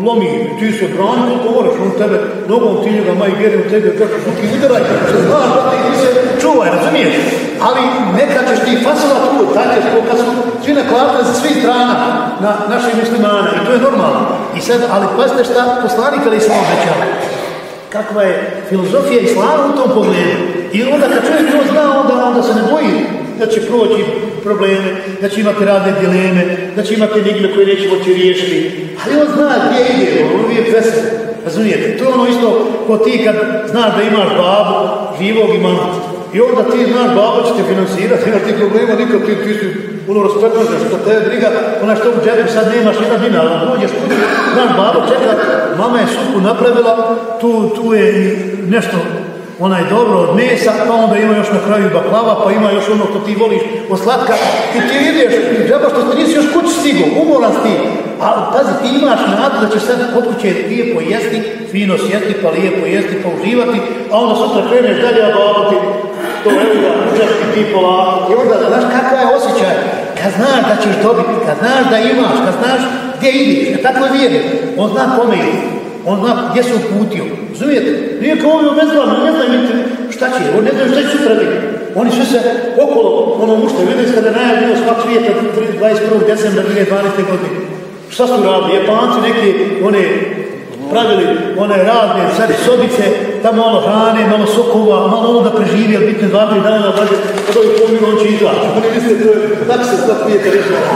lomi, ti se brani, to moraš, on tebe, nogom ti njega, maj u tebe, kako što ti udaraj, što znaš, ti se čuvaj, razumiješ? Ali neka ćeš ti fasova tu, tako ćeš, su svi nakladili sa svih strana na naših muslimana, i to je normalno. I sad, ali pazite šta poslanik ali islam obećava. Kakva je filozofija islama u tom pogledu. I onda kad čovjek to zna, onda, onda se ne boji da će proći probleme, da će imati razne dileme, da će imati enigme koje neće moći riješiti. Ali on zna gdje ide, on uvijek vesel. Razumijete? To je ono isto ko ti kad znaš da imaš babu, živog i mamu. I onda ti znaš, babo će te financirati, imaš ti problema, nikad ti, ti si ono raspetnažeš, što te briga, ona što u džepu sad nemaš jedan dinar, ali dođeš tu, znaš, babo čeka, mama je supu napravila, tu, tu je nešto ona je dobro od mesa, pa onda ima još na kraju baklava, pa ima još ono što ti voliš od slatka. I ti ideš, džaba što ti nisi još kući stigo, umoran ti, ali pazi, ti imaš nadu da ćeš sad kod kuće lijepo jesti, fino sjesti, pa lijepo jesti, pa uživati, a onda sutra kreneš dalje, a babo ti to eura, užasti ti polako. I onda, znaš kakav je osjećaj? Kad znaš da ćeš dobiti, kad znaš da imaš, kad znaš gdje ideš, kad tako je vjerni, on zna kome ide. On zna gdje se uputio. Razumijete? Nije kao ovi obezvani, ne znaju niti šta će, on ne znaju šta će sutra biti. Oni sve se okolo, ono mušte, vidio kada je najavio svak svijeta 21. decembra 2012. godine. Šta su radili? Japanci neki, one pravili one radne sad sobice, tamo malo hrane, malo sokova, malo ono da preživi, ali bitne dva, tri dana, vađe, kad ovi pomiru, on će izaći. Oni misle, to je, tako se svak svijeta rešava.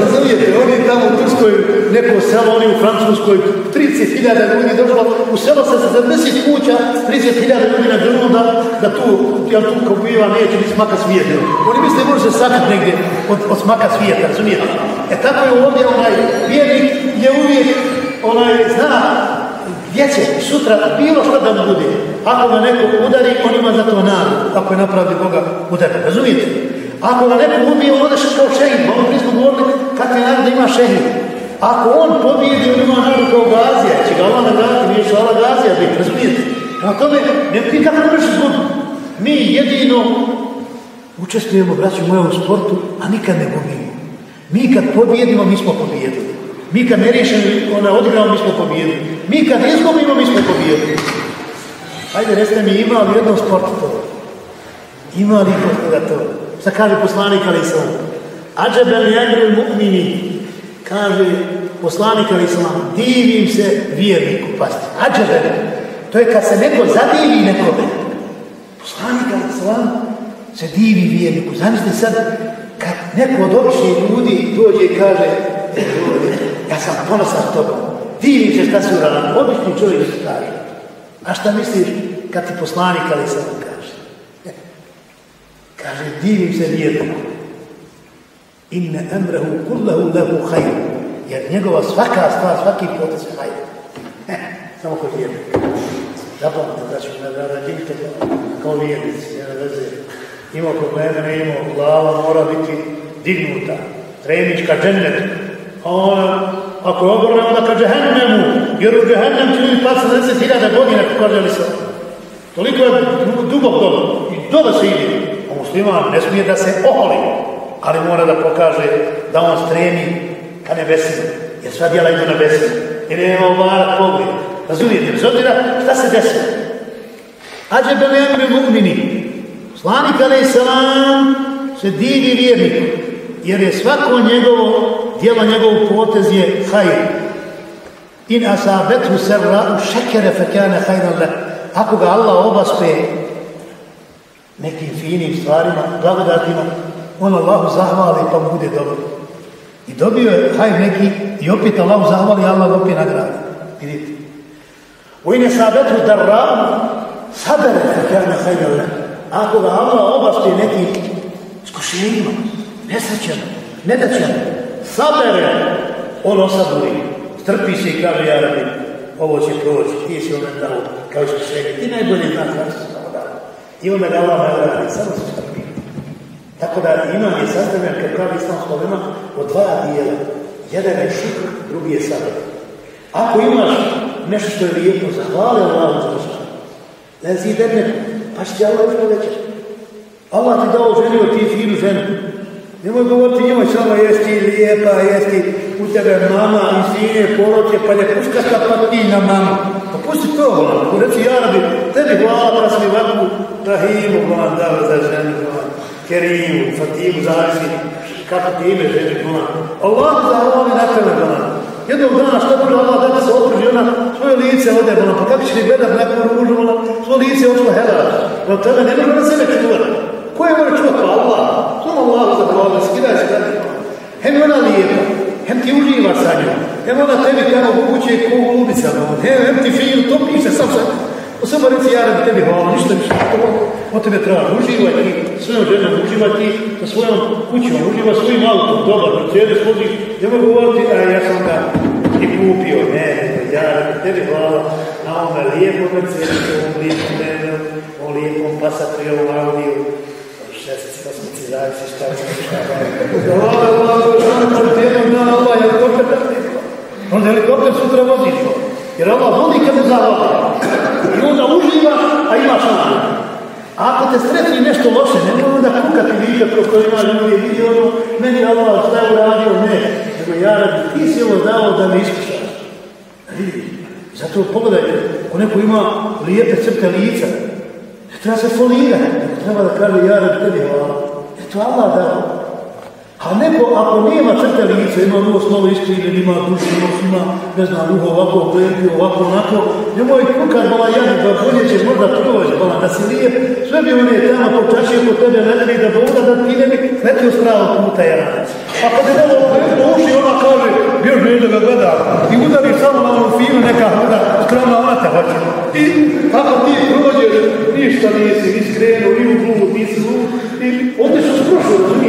Razumijete, oni tamo u Turskoj, neko selo, oni u Francuskoj, 30.000 ljudi došlo, u selo sa 70 kuća, 30.000 ljudi na grunu da, da tu, ja tu kao biva neće biti smaka svijeta. Oni misle, može se sakriti negdje od, od smaka svijeta, razumijete? E tako je ovdje onaj vjernik je uvijek onaj zna gdje će sutra bilo što da bude. Ako ga neko udari, on ima za to nadu, ako je napravdi Boga udari. Razumijete? Ako ga neko ubije, on odeš kao šehid. Malo prije smo govorili kakve narode ima šehid. Ako on pobijedi, on ima nadu kao Gazija. Će ga Allah nagraditi, nije Allah Gazija biti. Razumijete? Prema tome, ne, ti kako ne možeš. Mi jedino učestvujemo, braći moje, u sportu, a nikad ne gubimo. Mi kad pobijedimo, mi smo pobijedili. Mi kad ne riješimo, ona odigramo, mi smo pobijedili. Mi kad izgubimo, mi smo pobijedili. Ajde, recite mi, ima li jednom sportu to? Ima li kod koga to? Šta kaže poslanik Ali Islam? Ađebel jadril mu'mini, kaže poslanik Ali Islam, divim se vjerniku, pasti. Ađebel, to je kad se neko zadivi nekome. Poslanik Ali Islam se divi vjerniku. Zamislite sad, kad neko od običnih ljudi dođe i kaže, e, ja sam ponosan tobom, divim se šta si uradio, obični čovjek se kaže. A šta misliš kad ti poslanik Ali Islam kaže? Kaže, divim se vjerniku. Inne emrehu kullahu lehu hajru. Jer njegova svaka stvar, svaki potez je hajru. Samo kod vjernika. Zapamte da ću na radite kao vjernici, ne veze. Imao probleme, ne imao, glava mora biti dignuta. Tremić ka džennetu. Ona, ako je obrne, onda ka džehennemu, jer u džehennem će ljudi pati 70.000 godina, kaže li se. Toliko je dubok dole. I dole se ide. A musliman ne smije da se oholi, ali mora da pokaže da on stremi ka nebesima. Jer sva djela idu na nebesima. Jer je obarak pogled. Razumijete? Bez obzira šta se desi. Ađe bel emri mu'mini. Slanik alaih salam se divi vjerniku. Jer je svako njegovo djelo, njegov potez je hajr. In asabetu serra u šekere fekane hajran lek. Ako ga Allah obaspe nekim finim stvarima, blagodatima, on Allahu zahvali pa mu bude dobro. I dobio je hajr neki i opet Allahu zahvali, Allah opet nagradi. Vidite. U ine sabetu darra sabere fekane hajran lek. Ako ga Allah obaspe nekim iskušenjima, nesrećan, nedaćan, sabere, on osaduri, strpi se i kaže, ja radim, ovo će proći, ti si ono dao, kao što sve, ti najbolje znaš kako se samo dao. I onda ga Allah nagradi, samo se strpi. Tako da imam je sastavljen, kad pravi islamsko lema, od dva dijela. Jedan je šukr, drugi je sabor. Ako imaš nešto što je lijepo, zahvali Allah za što. Ne ziderne, pa će Allah još. Allah ti dao ženu, ti finu ženu. Nemoj govoriti njoj samo jesi lijepa, jesi u tebe mama i sine, poroće, pa ne puškata pa ti na mamu. Pa pusti to, hvala. Reci, ja rabi, tebi hvala, pa i ovakvu Rahimu, hvala, dao za ženu, hvala. Kerimu, Fatimu, zavisi, kako ti ime ženi, hvala. Allah za Allah na tebe, hvala. Jednog dana što bude Allah da se okruži, ona svoje lice ode, hvala, pa kako će ti gledat neku ružu, hvala, svoje lice očelo hela. Od tebe ne može na sebe čuvati. Ko je mora čuvati? Pa Allah. Samo Allah za hvala, skidaj se. Hem ona lijepa, hem ti uživa sa njom, hem ona tebi tamo u kuće ko u lubica, hem, hem ti fin, topi se sam sad. O samo reci, ja radim tebi hvala, ništa više, to o tebe treba, uživaj ti, svojom ženom, uživaj ti sa svojom kućom, uživaj svojim autom, dobar, Mercedes, vozi, ne mogu govoriti, a ja sam ga i kupio, ne, ja radim tebi hvala, na ovome lijepom Mercedesu, ovom lijepom Benelu, ovom lijepom ovom Audiju, zavisi, šta će, šta. Hvala, hvala, hvala, jednog dana Allah helikopter da Onda helikopter sutra voziš Jer Allah vodi kad mu zavali. I onda uživa, a imaš. A ako te sretni nešto loše, ne mora onda kukati pro koji ima ljudi, vidi ono, meni Allah šta je uradio, ne. Nego ja radi, ti si ovo dao da me iskušaš. Zato pogledajte, ako neko ima lijepe crte lica, ne treba se folirati, treba da kaže ja radi tebi hvala. Eto Allah dao. A neko, ako nema crte lice, ima nos malo iskrivljen, ima duši nos, ima, ne znam, uho ovako oplepio, ovako onako, nemoj kukat, bala jadu, da bolje ćeš možda proći, bala, da si lijep, sve bi on je tamo počašio kod tebe letri, da Boga da ti ne bi letio s puta janac. A kad je oplepio uši, ona kaže, bi da ga gleda, i udariš samo na onu finu, neka huda, skromna, ona te hoće. I kako ti prođeš, ništa nisi, ni skrenuo, ni u glubu, nisi glubu, i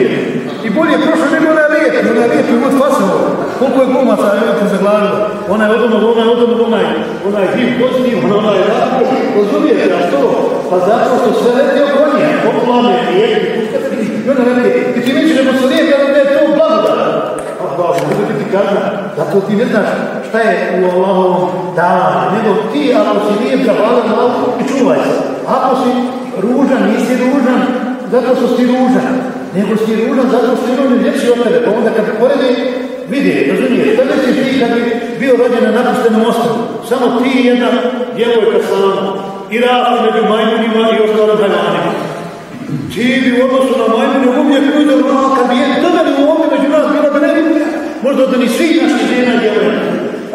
razumiješ? I bolje prošlo nego ona lijepi, ona lijepi god fasovo. Koliko je gumaca, evo te zaglavilo. Ona je od onog, ona je od onog, onaj, onaj hiv pozitiv, ona onaj rako, razumijete, a što? Pa zato što sve leti oko nje, poplane, lijepi, i ona leti, i ti misliš nego se lijeka, da je to blagodat. A Bože, može biti kazna, zato ti ne znaš šta je u Allahovom davanju, nego ti ako si lijep, zahvalan i čuvaj se. Ako si ružan, nisi ružan, zato što si ružan nego si ružan zato što je oni ljepši od tebe. Pa onda kad poredi, vidi, razumiješ, šta misliš ti kad bi bio rođen na napuštenom ostavu? Samo ti i jedna djevojka sama. I rastu među majmunima i ostalim hajvanima. Ti bi u odnosu na majmune uvijek uzeo ono kad bi jedan tebe u ovdje među nas bila da ne bi možda da ni svi naši djevojka.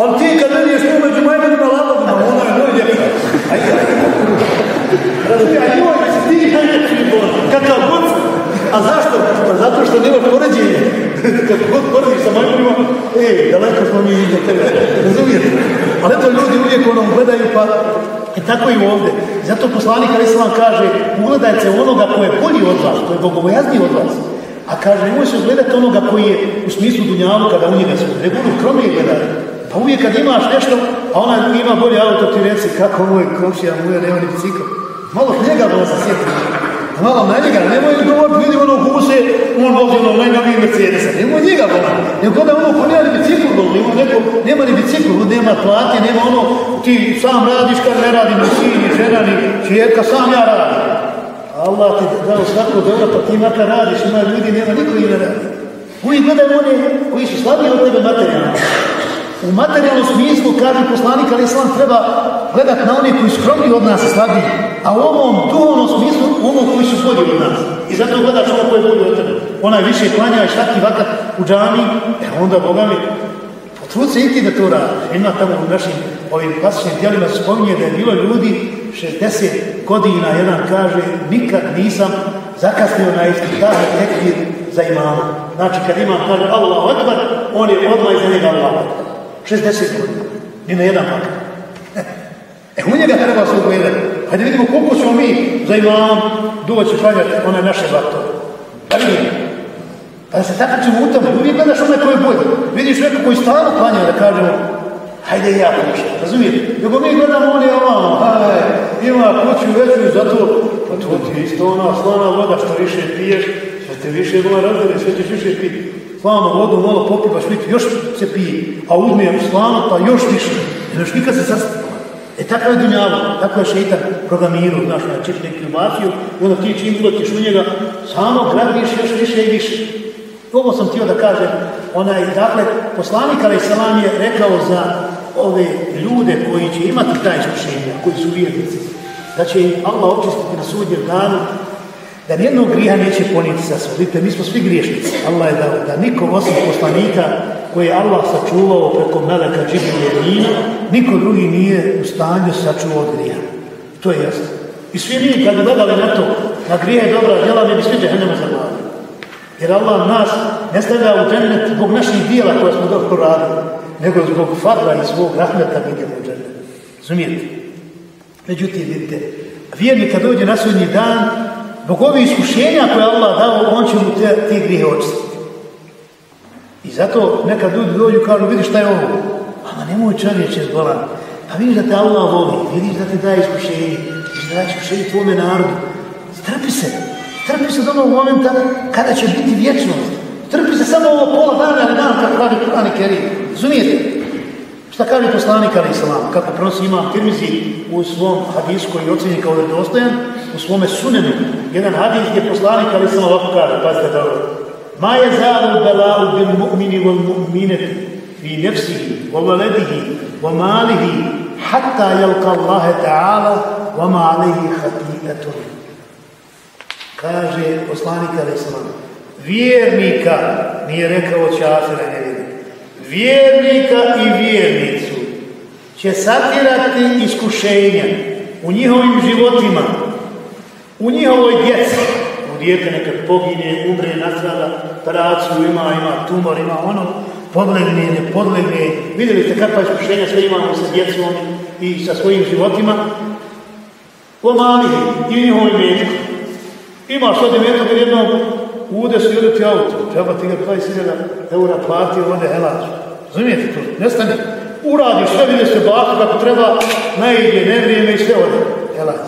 Ali ti kad ne biješ tu među majmunima lavogima, ona je moj djevojka. Aj, aj, Razumije, a njoj si ti najljepši Bože. Kakav A zašto? Pa zato što nemaš poređenje. Kako god porediš sa majmunima, e, daleko smo mi do tebe. Razumijete? Ali eto ljudi uvijek ono gledaju pa i tako i ovdje. Zato poslanik Ali vam kaže, ugledajte onoga ko je bolji od vas, ko je bogobojazniji od vas. A kaže, nemoj se gledati onoga koji je u smislu dunjalu kada u njega su. Ne budu kromije gledati. Pa uvijek kad imaš nešto, a ona ima bolje auto, ti reci kako moj komšija, moj nema ni bicikl. Malo njega da se. Malo na njega, nemoj govoriti, vidi ono huse, on vozi ono najnoviji Mercedes, nemoj njega govoriti. Nego kada ono ko nema ni bicikl, nema, neko, nema ni bicikl, nema plate, nema ono, ti sam radiš kad ne radi ni sin, ni žena, ni čerka, sam ja radim. Allah ti dao svako dobro, pa ti makar radiš, ima ljudi, nema niko i ne radi. Uvijek gledaj one koji su slabiji od tebe materijalno. U materijalnom smislu, kaže poslanik, ali islam treba gledati na one koji skromni od nas slabiji, a u ovom duhovnom smislu ono koji su bolji od nas. I zato gledaš ono koji je bolji od tebe. Onaj više klanja i svaki vakat u džami, e onda, Boga mi, potrud se i da to radiš. Ima tamo u našim ovim klasičnim dijelima spominje da je bilo ljudi 60 godina, jedan kaže, nikad nisam zakasnio na ispitah tekbir za imama. Znači, kad imam kaže Allah akbar, on je odmah iza njega Allah. 60 godina. Ni na jedan makar. E, u njega treba se ugledati. Hajde vidimo koliko ćemo mi za imam doći klanjati one naše vatove. Pa vidimo. Pa da se tako ćemo u tome. Uvijek gledaš onaj koji je bolji. Vidiš neko koji stalno klanja da kažemo hajde ja pokušam, razumijete? Nego mi gledamo on je ovamo, haj, ima kuću veću, zato, pa to ti isto ona slana voda, što više piješ, sve te više vola razdeli, sve ćeš više piti. Slanu vodu malo popipaš, vidite, još se pije, a uzme slanu, pa još više, još nikad se sastavlja. E tako je dunjavo, tako je šeitan programirao, znaš, na čip neki ubaciju, i onda ti čim uletiš u njega, samo gradiš još više i više. Ovo sam htio da kažem, onaj, dakle, poslanik Ali Salam je rekao za ove ljude koji će imati taj iskušenja, koji su vjernici, da će Allah očistiti na sudnjem danu, da nijednog grija neće poniti sa svoj. Vidite, mi smo svi griješnici. Allah je dao da niko osim poslanika koji je Allah sačuvao preko Meleka Džibrije Nina, niko drugi nije u stanju sačuvao od. To je jasno. I svi mi kad gledali na to, na grije je dobra djela, mi bi svi džehennema zavali. Jer Allah nas ne stavlja u džennet zbog naših dijela koje smo dobro radili, nego zbog fadla i svog rahmeta mi idemo u džennet. Zumijete? Međutim, vidite, vjernik kad dođe na sudnji dan, zbog ovih iskušenja koje Allah dao, on će mu te, te grije očistiti. I zato nekad ljudi dođu kažu, vidi šta je ovo? Ama nemoj čovječe zbolan. Pa vidiš da te Allah voli, vidiš da te daje iskušenje, vidiš da daje iskušenje tvome narodu. Strpi se, Trpi se do onog momenta kada će biti vječnost. Trpi se samo ovo pola dana ili dan kako radi Kur'an i Kerim. Razumijete? Šta kaže poslanik Ali Islam? Kako prosi ima Tirmizi u svom hadisu koji je ocjenjen kao vjerodostojan, u svome sunenu. Jedan hadis gdje poslanik Ali Islam ovako kaže, pazite dobro. Ma je zalu bela'u bil mu'mini wal mu'mineti fi nefsihi, wa valedihi, wa malihi, hatta jelka Allahe ta'ala, wa ma alihi hati'atun kaže poslanik Al-Islam, vjernika, nije rekao čafira nevjernika, vjernika i vjernicu će satirati iskušenja u njihovim životima, u njihovoj djeci. U dijete nekad pogine, umre, nastrada, operaciju ima, ima tumor, ima ono, podlegne, ne podlegne. Vidjeli ste kakva iskušenja sve imamo sa djecom i sa svojim životima. Po malih i njihovoj metku. Imaš sad imetak jer jednom ude si ili ti auto, treba ti ga 20.000 eura platio, ode helač. Razumijete to? Nestane. Uradiš sve, vidiš se baka kako treba, najidje, nevrijeme i sve ode. Helač.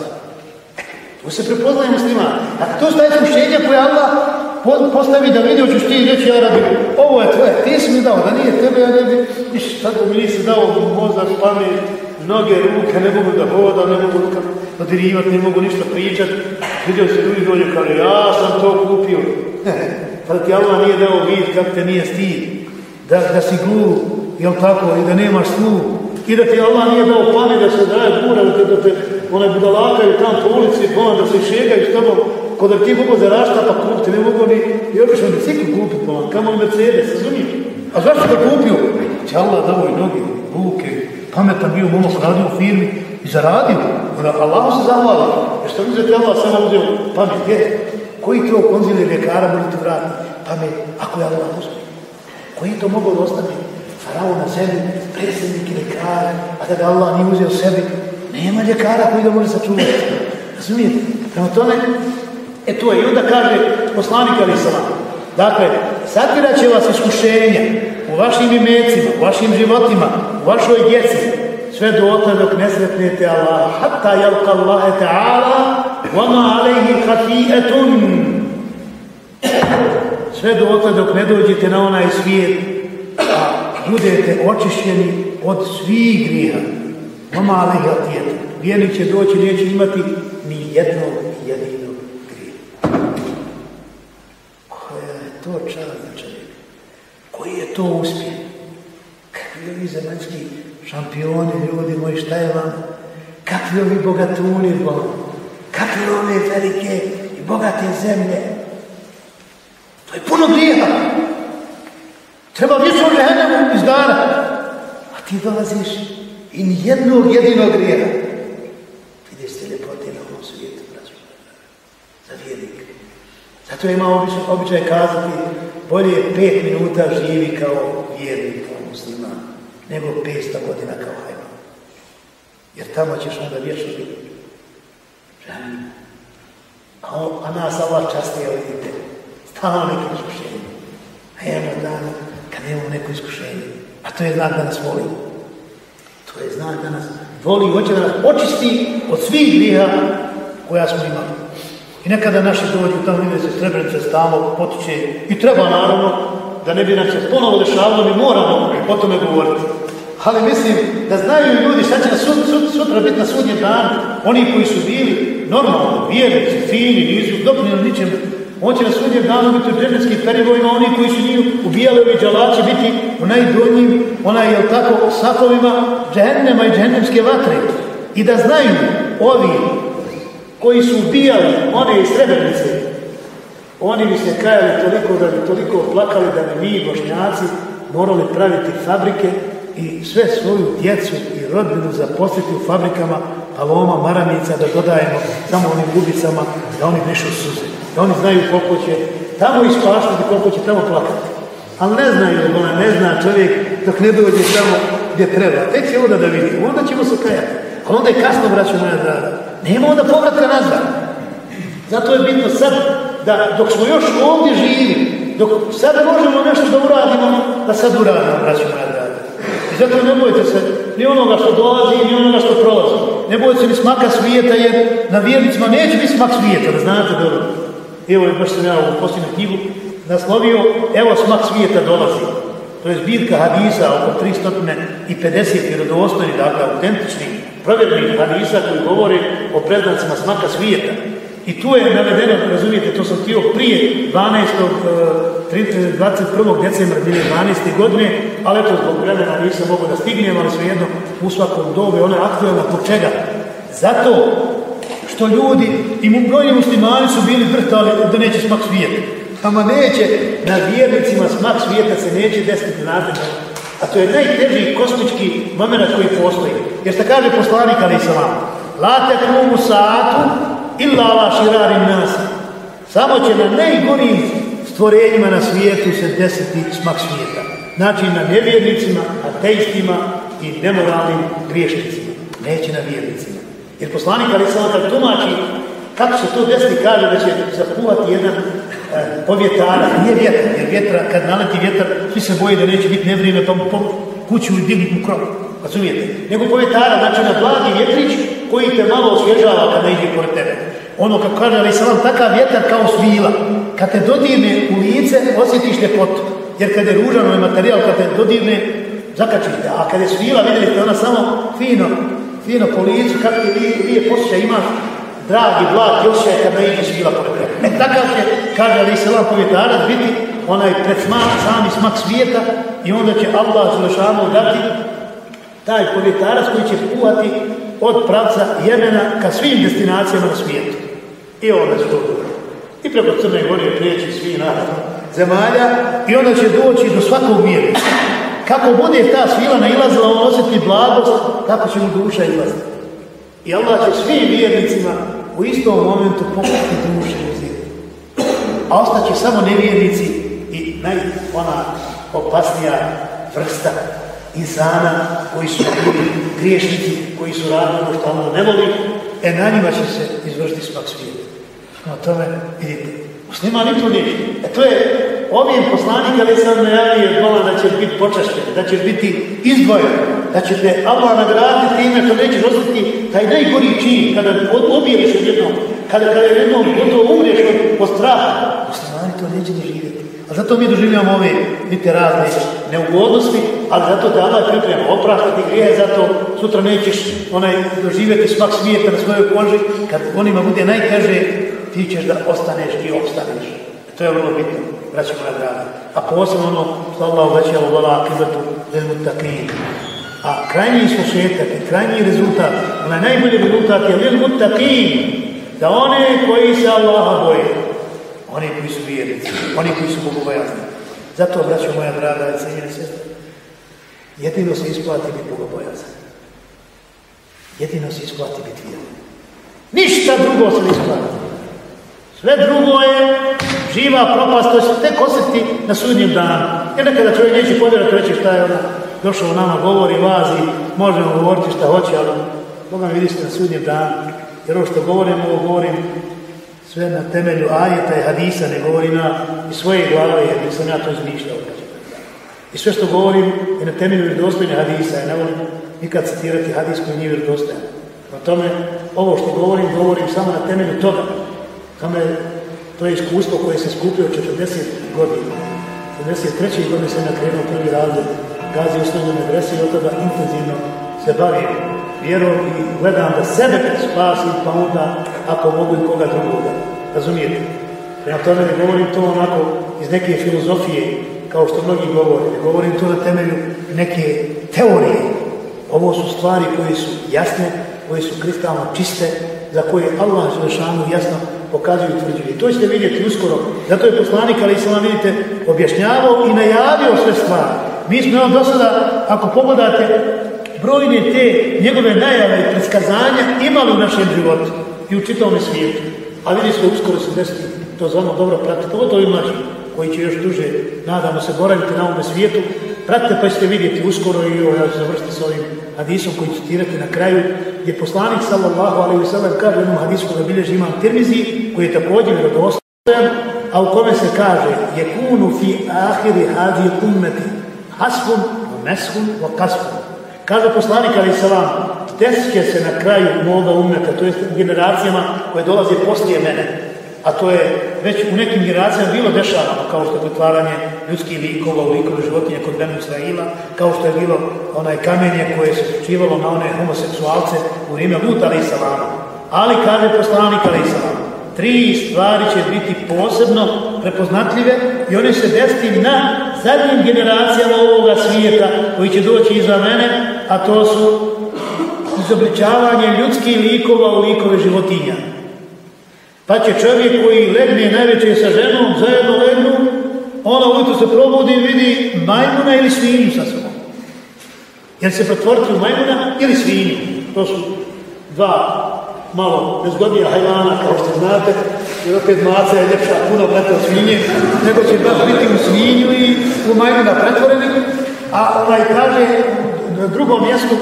Tu se prepoznaje muslima. Dakle, to su taj iskušenja koje Allah postavi da vidi, hoćeš ti reći, ja radim, ovo je tvoje, ti si mi dao, da nije tebe, ja ne bi, tako mi nisi dao mozak, pamet, noge, ruke, ne mogu da hoda, ne mogu nikak dodirivati, ne mogu ništa pričati. Vidio se drugi dođe, kaže, ja sam to kupio. Pa ti Allah nije dao vid, kako te nije stid, da, da si glu, jel tako, i da nemaš sluh. I da ti Allah nije dao pamet da se daje bura, da te, da te one budalakaju tam po ulici, pa da se šegaju s tobom, kod da ti mogu za rašta, pa kupiti, ne mogu ni, i obično bicikl kupiti, pa kamo Mercedes, razumiješ? A zašto ga kupio? Ti Allah dao i noge, ruke, pametan bio momak radio u firmi i zaradio. Allah se zahvala. Jer što mi ti Allah samo uzeo pamet? Gdje? Koji to konzili ljekara može ti vratiti? Pamet, ako je Allah uzme. Koji to mogu da ostane? Faraon na sebi, predsjednik i ljekar, a da ga Allah nije uzeo sebi, nema ljekara koji ga može sačuvati. Razumijete? Prema tome, e to je. I onda kaže poslanik Ali Salam, dakle, satirat će vas iskušenja u vašim imecima, u vašim životima, u vašoj djeci, sve do otada dok ne sretnete Allah, hatta jalka Allahe ta'ala, vama alejhi hafijetun. Sve do otada dok ne dođete na onaj svijet, a budete očišćeni od svih grija. Vama alejhi hafijetun. Vjernik će doći, neće imati ni jednog jedinog grija. Koja je to čast čovjeka? Koji je to uspjeh? Kakvi ovi zemaljski šampioni, ljudi moji, šta je vam? Kakvi ovi bogatuni, Bog? Kakve ove velike i bogate zemlje? To je puno grijeha. Treba više u žehennemu iz dana. A ti dolaziš i ni jednog jedinog grijeha. Vidiš te ljepote na ovom svijetu, braću. Za vjernika. Zato ima običaj, običaj kazati bolje pet minuta živi kao vjernik, nego 500 godina kao hajvan. Jer tamo ćeš onda vječno biti. A, on, a nas Allah častije, vidite, stalno neke iskušenje. A jedno dana, kad imamo neko iskušenje, a to je znak da nas voli. To je znak da nas voli i hoće da nas očisti od svih griha koja smo imali. I nekada naši dođu tamo ime se Srebrenice stalno potiče i treba naravno da ne bi nam se ponovo dešavalo, mi moramo o tome govoriti. Ali mislim da znaju ljudi šta će na sud, sud, sutra biti na sudnjem danu. Oni koji su bili normalno, vjernici, fini, nisu doprinjeli ničem. On će na sudnjem danu biti u džennetskim perivojima, oni koji su njih ubijali ovi džalači biti u najdonjim, onaj, jel tako, safovima džehennema i džehennemske vatre. I da znaju ovi koji su ubijali one iz Srebrenice, oni bi se kajali toliko da bi toliko plakali da bi mi, bošnjaci, morali praviti fabrike i sve svoju djecu i rodbinu zaposliti u fabrikama paloma, maramica, da dodajemo samo onim gubicama, da oni brišu suze, da oni znaju koliko će tamo ispaštati, koliko će tamo plakati. Ali ne znaju, ona ne zna čovjek dok ne dođe tamo gdje treba. Tek će onda da vidi, onda ćemo se kajati. Ali onda je kasno, braćo moja draga. Nema onda povratka nazad. Zato je bitno sad da dok smo još ovdje živi, dok sad možemo nešto da uradimo, da sad uradimo, draga. I zato ne bojte se ni onoga što dolazi, ni onoga što prolazi. Ne bojte se ni smaka svijeta, jer na vjernicima neće biti smak svijeta, da znate dobro. Evo baš sam ja u posljednju knjigu naslovio, evo smak svijeta dolazi. To je zbirka hadisa oko 350 vjerodostojnih, dakle, autentičnih, provjernih hadisa koji govore o predznacima smaka svijeta. I tu je navedeno, razumijete, to sam htio prije 12. 21. decembra 2012. godine, ali eto zbog vremena nisam mogao da stignem, ali svejedno u svakom ona je aktualna, zbog čega? Zato što ljudi i brojni muslimani su bili vrtali da neće smak svijeta. Ama neće, na vjernicima smak svijeta se neće desiti nadalje. A to je najteži kosmički moment koji postoji. Jer što kaže poslanik ali salam, la tekumu satu illa ala širari nas. Samo će na najgorijim stvorenjima na svijetu se desiti smak svijeta. Znači na nevjernicima, ateistima i nemoralnim griješnicima. Neće na vjernicima. Jer poslanik ali kad tumači kako se to desiti, kaže da će zapuhati jedan povjetara, nije vjetar, jer vjetra, kad naleti vjetar, svi se boje da neće biti nevrijeme, pa mu po kuću i dignuti mu krov, razumijete? Nego povjetara, znači na blagi vjetrić koji te malo osvježava kada ide pored tebe. Ono kako kaže, ali sam vam takav vjetar kao svila, kad te dodirne u lice, osjetiš ljepotu, jer kad je ružan ovaj materijal, kad te dodirne, zakačiš te, a kad je svila, vidjeli ste, ona samo fino, fino po licu, kako ti lije posjeća imaš, dragi, blag, osjećaj kad ne ide svila pored tebe. E takav će, kaže Ali Selam povjetarac, biti onaj pred smak, sami smak svijeta i onda će Allah Zulašanu dati taj povjetarac koji će puhati od pravca Jemena ka svim destinacijama na svijetu. I onda će to I preko Crne Gore prijeći svi naravno zemalja i onda će doći do svakog vjernika. Kako bude ta svila nailazila, on osjeti blagost, kako će mu duša izlaziti. I Allah će svim vjernicima u istom momentu pokušati duše. A ostaće samo nevjernici i naj, ona opasnija vrsta insana koji su bili griješnici, koji su radili ono što ono ne voli, e na njima će se izvršiti smak svijeta. Na tome, vidite, muslima ni to neće. E to je ovim poslanik, ali sam najavio dola da će biti počašten, da će biti izdvojen, da će te Allah nagraditi time što nećeš osjetiti taj najgori čin, kada obijeliš jednom, kada, kada jednom gotovo umriješ od, straha. Muslimani to neće ni živjeti. A zato mi doživljamo ove nite razne neugodnosti, ali zato da Allah priprema opraštati grije, zato sutra nećeš onaj doživjeti smak smijeta na svojoj koži, kad onima bude najteže, ti ćeš da ostaneš i ostaneš. To je vrlo bitno, braći moja draga. A posebno ono što Allah obećao vola akibatu lil A krajnji slušetak i krajnji rezultat, onaj najbolji rezultat je lil za one koji se Allaha boje, oni koji su vjernici, oni koji su bogobojazni. Zato, braćo moja draga i cijenjene sestre, jedino se isplati biti bogobojazan. Jedino se isplati biti vjernik. Ništa drugo se isplati. Sve drugo je živa propast, to se tek osjeti na sudnjem danu. Jer nekada čovjek neće povjerati reći šta je ona došao nama, govori, vazi, možemo govoriti šta hoće, ali Boga mi vidite na sudnjem danu. Jer ovo što govorim, ovo govorim sve na temelju ajeta i hadisa, ne govorim na svoje glave, jer nisam ja to izmišljao. I sve što govorim je na temelju vjerodostojne hadisa, ja ne volim nikad citirati hadis koji nije vjerodostojan. Na tome, ovo što govorim, govorim samo na temelju toga. Tome, to je iskustvo koje se skupio 40 godina. 43. godine se nakrenuo prvi razred gazi osnovne medrese i od toga intenzivno se bavim vjerom i gledam da sebe spasim, pa onda ako mogu i koga drugoga. Razumijete? Prema tome ne govorim to onako iz neke filozofije, kao što mnogi govore. Ne govorim to na temelju neke teorije. Ovo su stvari koje su jasne, koje su kristalno čiste, za koje Allah Želešanu jasno pokazuju i. To ćete vidjeti uskoro. Zato je poslanik, ali sam vidite, objašnjavao i najavio sve stvari. Mi smo do sada, ako pogledate, brojne te njegove najave i predskazanja imali u našem životu i u čitavom svijetu. A vidi se uskoro se desiti, to znamo dobro pratite, pogotovo i mlađi koji će još duže, nadamo se, boraviti na ovome svijetu. Pratite pa ćete vidjeti uskoro i ovo, ja ću završiti s ovim hadisom koji ću citirati na kraju, gdje poslanik sallallahu alaihi sallam kaže jednom hadisu da bilježi imam Tirmizi, koji je također vjerodostojan, a u kome se kaže je kunu fi ahiri hadi ummeti hasfun, meshun, wa kasfun. Kaže poslanik ali salam, se na kraju moga umeta, to je generacijama koje dolaze poslije mene, a to je već u nekim generacijama bilo dešavano, kao što je pretvaranje ljudskih likova u likove životinje kod Benu Israila, kao što je bilo onaj kamenje koje se slučivalo na one homoseksualce u vrijeme Luta ali salama. Ali, kaže poslanik ali salam, tri stvari će biti posebno prepoznatljive i one se desiti na zadnjim generacijama ovoga svijeta koji će doći iza mene, a to su izobličavanje ljudskih likova u likove životinja. Pa će čovjek koji legne najveće sa ženom, zajedno legnu, ona ujutro se probudi i vidi majmuna ili svinju sa sobom. Jer se pretvoriti u majmuna ili svinju. To su dva malo nezgodnija hajvana, kao što znate, jer opet maca je ljepša puno brate od svinje, nego će baš biti u svinju i u majmuna pretvoreni, a onaj kaže na drugom mjestu,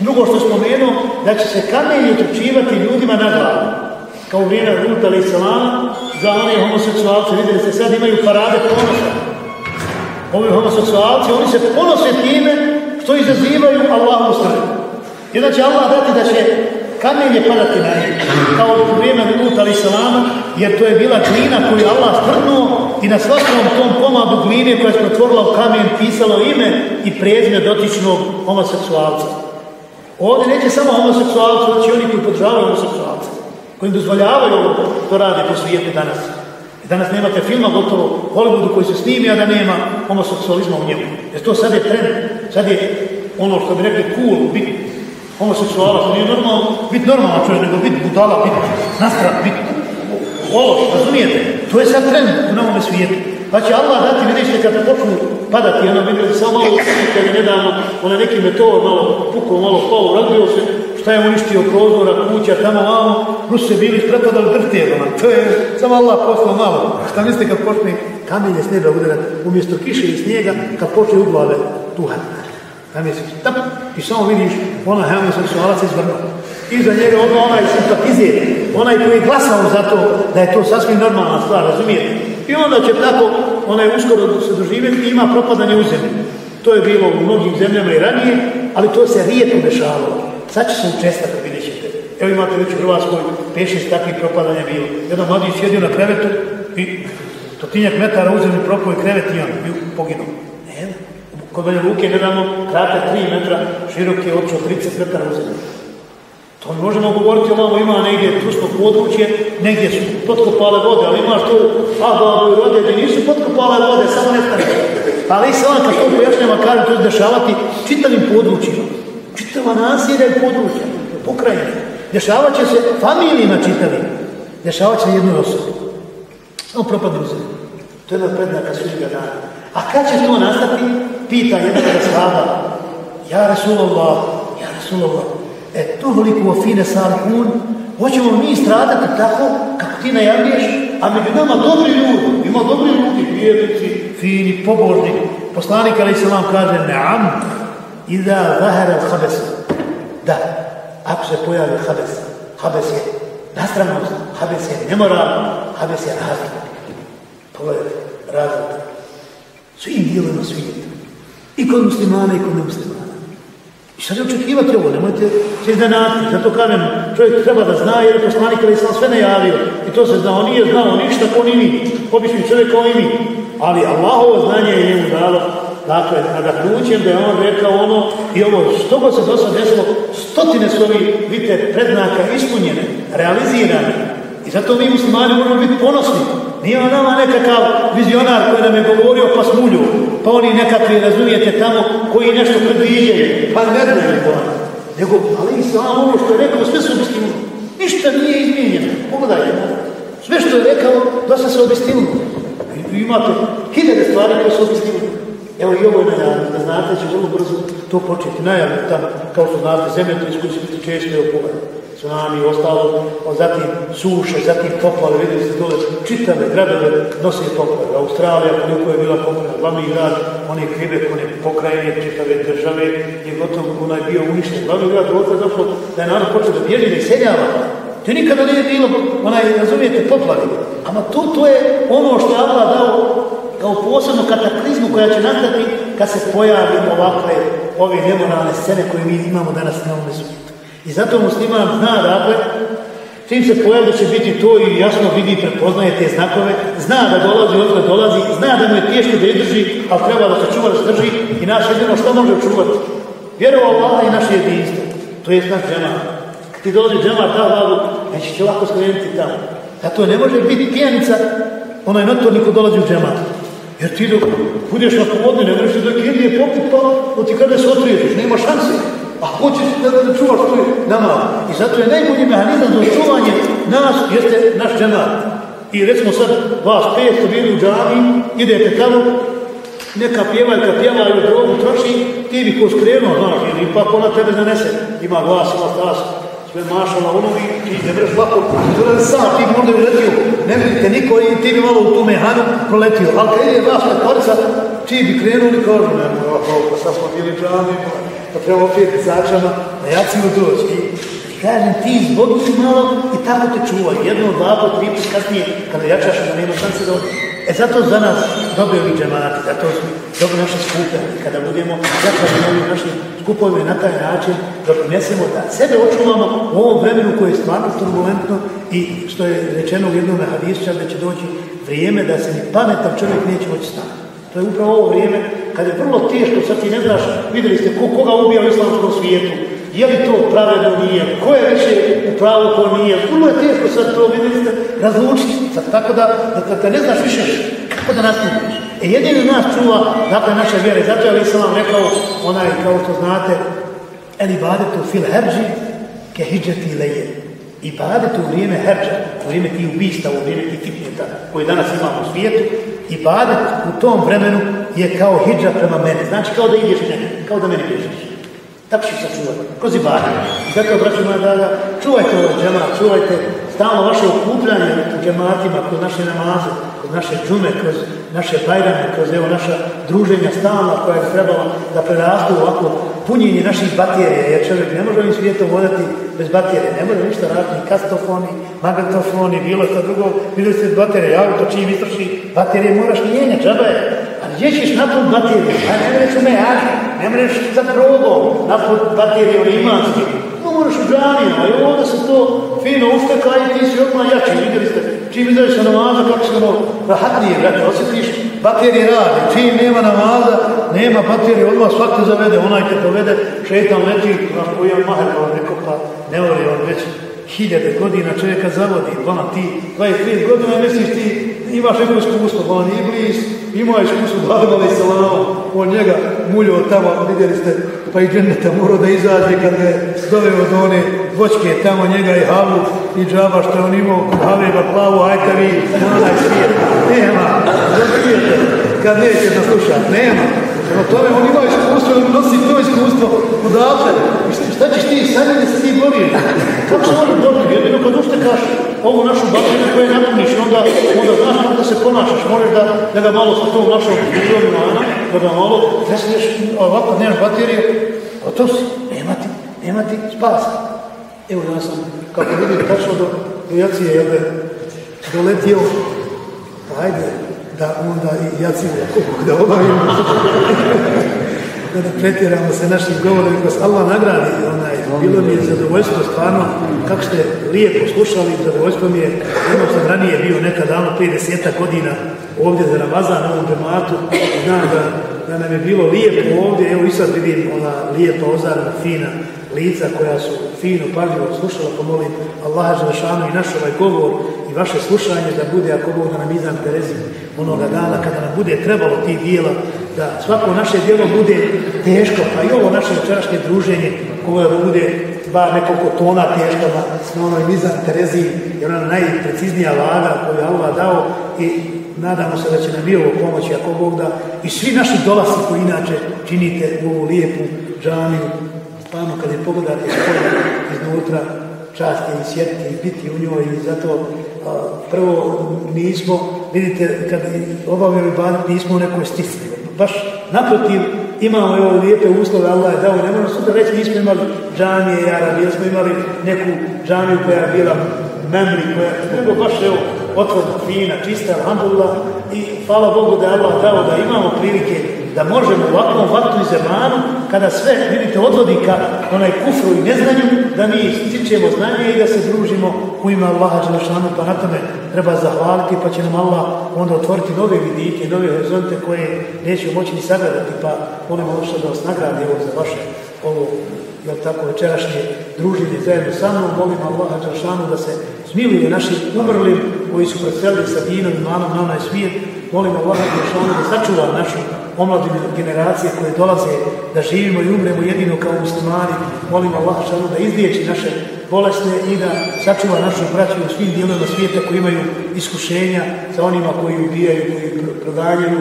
drugo što spomenuo, da će se kamenje utrčivati ljudima na glavu, kao vrijeme Ruta ali salama, za one homoseksualce, vidjeli ste, sad imaju parade ponosa. Ovi homoseksualci, oni se ponose time što izazivaju Allahu srdu. Jedan će Allah dati da će kamen je padati na njih, kao u vrijeme Lut ali salama, jer to je bila glina koju je Allah stvrnuo i na svakom tom komadu gline koja je pretvorila u kamen pisalo ime i prezme dotičnog homoseksualca. Ovdje neće samo homoseksualci, znači oni koji podržavaju homoseksualce, koji im dozvoljavaju ovo što rade po svijetu danas. I danas nemate filma gotovo Hollywoodu koji se snimi, a da nema homoseksualizma u njemu. Jer to sad je trend, sad je ono što bi rekli cool, biti homoseksualac, nije normalno biti normalan čovjek, nego biti budala, biti nastran, biti ološ, razumijete? To je sad trend u novome svijetu. Pa će Allah dati, vidite kad počnu padati, ono vidjeli samo malo kad nedavno, onaj neki meteor malo pukao, malo pao, razbio se, šta je uništio prozora, kuća, tamo malo, Rusi se bili prepadali drtelama. To je samo Allah poslao malo. Šta mislite kad počne kamenje s neba udarati umjesto kiše i snijega, kad počne u glave Zamisliš, tap, i samo vidiš ona homoseksualac izvrnuo. Iza njega ono onaj simpatizir, onaj koji je glasao za to da je to sasvim normalna stvar, razumijete? I onda će tako onaj uskoro se doživjeti i ima propadanje u zemlji. To je bilo u mnogim zemljama i ranije, ali to se rijetko dešavalo. Sad će se učestati, vidjet ćete. Evo imate već u Hrvatskoj 5-6 takvih propadanja bilo. Jedan mladić sjedio na krevetu i stotinjak metara uzeli propoj krevet i on i poginuo. Kod Banja Luke gledamo krate 3 metra, široke opće 30 metara uzeli. To možemo govoriti ovamo ima negdje trusto područje, negdje su potkopale vode, ali imaš tu Ababu i rode gdje nisu potkopale vode, samo nestane. Ali i sad kad to pojašnjava kaže to dešavati čitavim područjima. Čitava nasilja i područja, pokrajine. Dešavat će se familijima čitavim. Dešavat će jednoj osobi. Samo propadne u zemlju. To je jedna prednaka sudnjega dana. A kad će to nastati? Pita jedan sahaba. Ja Resulullah, ja Resulullah, E, toliko fine salihun, hoćemo mi stradati tako kako ti najavljuješ, a među nama dobri ljudi, ima dobri ljudi, vjernici, fini, pobožni. Poslanik ali se kaže, ne'am, iza zahara habes. Da, ako se pojavi habes, habes je nastranost, habes je nemoral, habes je razlog. Pogledajte, razlog. Svim dijelima svijeta. I kod muslimana i kod nemuslimana. I sad je očekivati ovo, nemojte se iznenati. Zato kažem, čovjek treba da zna jer je poslanik ali sam sve najavio. I to se zna, on nije znao ništa ko ni mi. Obični čovjek kao i mi. Ali Allahovo znanje je njemu dalo Dakle, nadahnućem da je on rekao ono i ovo, što god se do sad desilo, stotine su ovi, vidite, predznaka ispunjene, realizirane. I zato mi muslimani možemo biti ponosni. Nije on nama nekakav vizionar koji nam je govorio pa smulju, pa oni nekakvi, razumijete, tamo koji nešto predviđaju, pa ne znaju. Nego, ali sam ono što je rekao, sve su obistinuli. Ništa nije izmijenjeno. Pogledajte, sve što je rekao, da se obistinuli. Imate hiljade stvari koje su obistinuli. Evo i ovo je najavno, da znate, će vrlo brzo to početi. Najavno tamo, kao što znate, zemljotres koji će biti često je tsunami i ostalo, zatim suše, zatim poplave, vidjeli ste dole, čitave gradove nosi poplave. Australija, koliko je bila poplava, glavni grad, one krive, one pokrajine, čitave države, je gotovo onaj bio uništen. Glavni grad je došlo da je narod počeo da bježi, da iseljava. To nikada nije bilo, onaj, razumijete, poplavi. Ama to, to je ono što je Allah dao kao posebno kataklizmu koja će nastati kad se pojavi ovakve ove nemoralne scene koje mi imamo danas na ovom. I zato musliman zna, dakle, čim se pojavi da će biti to i jasno vidi, prepoznaje te znakove, zna da dolazi, odle dolazi, zna da mu je teško da izdrži, ali treba da se čuva, da se drži i naš jedino što može čuvati? Vjerova Allah i naše jedinstvo. To je naš džema. Kad ti dolazi džema ta vladu, neće će lako skrenuti tamo. Zato ne može biti pijanica onaj notorni ko dolazi u džemat. Jer ti dok budeš na povodne, ne možeš da kendije poput, pa ti kada se otriješ, nema šanse. A hoćeš da, da čuvaš tvoj namaz. I zato je najbolji mehanizam za čuvanje nas jeste naš džemat. I recimo sad vas pet što bili u džami, idete tamo, neka pjevaljka pjevaju drogu, troši, ti bi ko skrenuo, znaš, ili ipak ona tebe zanese. Ima glas, ima stas, sve mašala ono i ti ne mreš ovako, zelen sam, ti bi možda uletio, ne vidite niko i ti bi malo u tu mehanu proletio. Ali kad je vas petorica, ti bi krenuli, kažu, ne, pa sad smo bili džami, pa treba opet začano na jaciju doći. I, kažem, ti zbog malo i tako te čuvaj. Jedno, dva, po tri put kasnije, kada jačaš, da nema šanse da E zato za nas dobre ovi džemati, zato su dobro naše skupe. Kada budemo jačati na ovim našim skupovima na taj način, doprinesemo da sebe očuvamo u ovom vremenu koje je stvarno turbulentno i što je rečeno u jednom hadisu da će doći vrijeme da se ni pametan čovjek neće moći staviti. To je upravo ovo vrijeme kad je vrlo teško, sad ti ne znaš, vidjeli ste ko, koga ubija u islamskom svijetu, je li to pravedno nije, ko je više u pravu, ko nije, vrlo je teško sad to, vidjeli ste, razlučiti, sad, tako da, da, da, ne znaš više kako da nastupiš. E jedini nas čuva, dakle, naša vjera, i zato je sam vam rekao, onaj, kao što znate, el ibadetu fil herđi, ke hijđati leje. Ibadet u vrijeme herđa, u vrijeme tih ubista, u vrijeme tih fitneta koje danas imamo u svijetu, ibadet u tom vremenu je kao hijđa prema meni. Znači kao da ideš mene, kao da meni bježiš. Tako ću se čuvati, kroz ibadet. I zato, braći moja draga, čuvajte ovaj džemat, čuvajte stalno vaše okupljanje u džematima, kroz naše namaze, kroz naše džume, kroz naše bajrame, kroz evo naša druženja stalna koja je trebala da prerastu ovako punjenje naših baterija, jer čovjek ne može ovim svijetom vodati bez baterije, ne može ništa raditi, ni kastofoni, magnetofoni, bilo što drugo, bilo se baterije, auto čim istroši, baterije moraš mijenjati, džaba je, a gdje ćeš naput baterije? A ne mreš u mejaži, ne mreš za naput baterije u možeš u džanijama i onda se to fino ušteka i ti si odmah jači. Vidjeli ste, čim izađeš sa namaza, kako se ono rahatnije, brate, osjetiš, baterije radi. Čim nema namaza, nema baterije, odmah svako zavede, onaj te povede, šetan leti, naš koji je maher, neko pa ne voli on već hiljade godina čovjeka zavodi, vama ti 25 godina misliš ti imaš neko iskustvo, pa on Iblis ima iskustvo Adam ali salama, on njega muljo tamo, vidjeli ste, pa i dženneta morao da izađe kad ga je doveo do one voćke, tamo njega i havu i džaba što je on imao kod Haveba plavu, ajte vi, onaj svijet, nema, kad neće da nema, Prema tome, on ima iskustvo, on nosi to iskustvo odatle. Šta ćeš ti, sad ne se ti boriš? Kako se može boriti? Jedino kad uštekaš ovu našu bateriju koju napuniš, onda, onda znaš kako da se ponašaš. Možeš da, da ga malo sa tom našom prirodom mana, da ga malo presneš ovako, nemaš baterije, to si, nema ti, nema ti spasa. Evo ja sam, kako vidim, tačno do, jacije, jel da doletio, ajde, da onda i jacimo da obavimo da ne pretjeramo se našim govorom da Allah nagradi onaj, bilo mi je zadovoljstvo stvarno kako ste lijepo slušali zadovoljstvo mi je jednom sam ranije bio nekad davno prije deseta godina ovdje za Ramazan na ovom džematu znam da, da nam je bilo lijepo ovdje evo i sad vidim ona lijepa ozarna fina lica koja su fino, pažljivo slušala, pomolim Allaha Želešanu i naš ovaj govor i vaše slušanje da bude, ako Bog da nam izam Terezi, onoga dana kada nam bude trebalo tih dijela, da svako naše dijelo bude teško, pa i ovo naše večerašnje druženje, koje bude bar nekoliko tona teško na, na onoj mizan Terezi, jer ona najpreciznija vaga koju je Allah dao i nadamo se da će nam i ovo pomoći ako Bog da. I svi naši dolasi koji inače činite u ovu lijepu džaniju, stvarno kad je pogledate spolje iznutra, čast je i sjediti i biti u njoj. I zato a, prvo nismo, vidite, kad obavljamo ibadet nismo u nekoj stisni. Baš naprotiv, imamo evo lijepe uslove, Allah je dao, ne možemo sutra reći, nismo imali džamije i Arabi, smo imali neku džamiju koja je bila memri, koja nego baš evo, otvorna, fina, čista, alhamdulillah, i hvala Bogu da je Allah dao da imamo prilike da možemo u ovakvom vaktu i zemanu, kada sve, vidite, odvodi ka onaj kufru i neznanju, da mi stičemo znanje i da se družimo u ime Allaha Đelešanu, pa na tome treba zahvaliti, pa će nam Allah onda otvoriti nove vidike, nove horizonte koje nećemo moći ni sagledati, pa molim Allah da vas nagradi za vaše ovo jel tako, večerašnje druženje zajedno sa mnom, molim Allaha Đelešanu da se smiluje našim umrlim koji su preselili sa dinom i manom na onaj svijet, molim Allaha Đelešanu da sačuva našu omladine generacije koje dolaze da živimo i umremo jedino kao muslimani. Molim Allah šanu da izliječi naše bolesne i da sačuva našu braću u svim dijelovima svijeta koji imaju iskušenja sa onima koji ubijaju, koji proganjaju,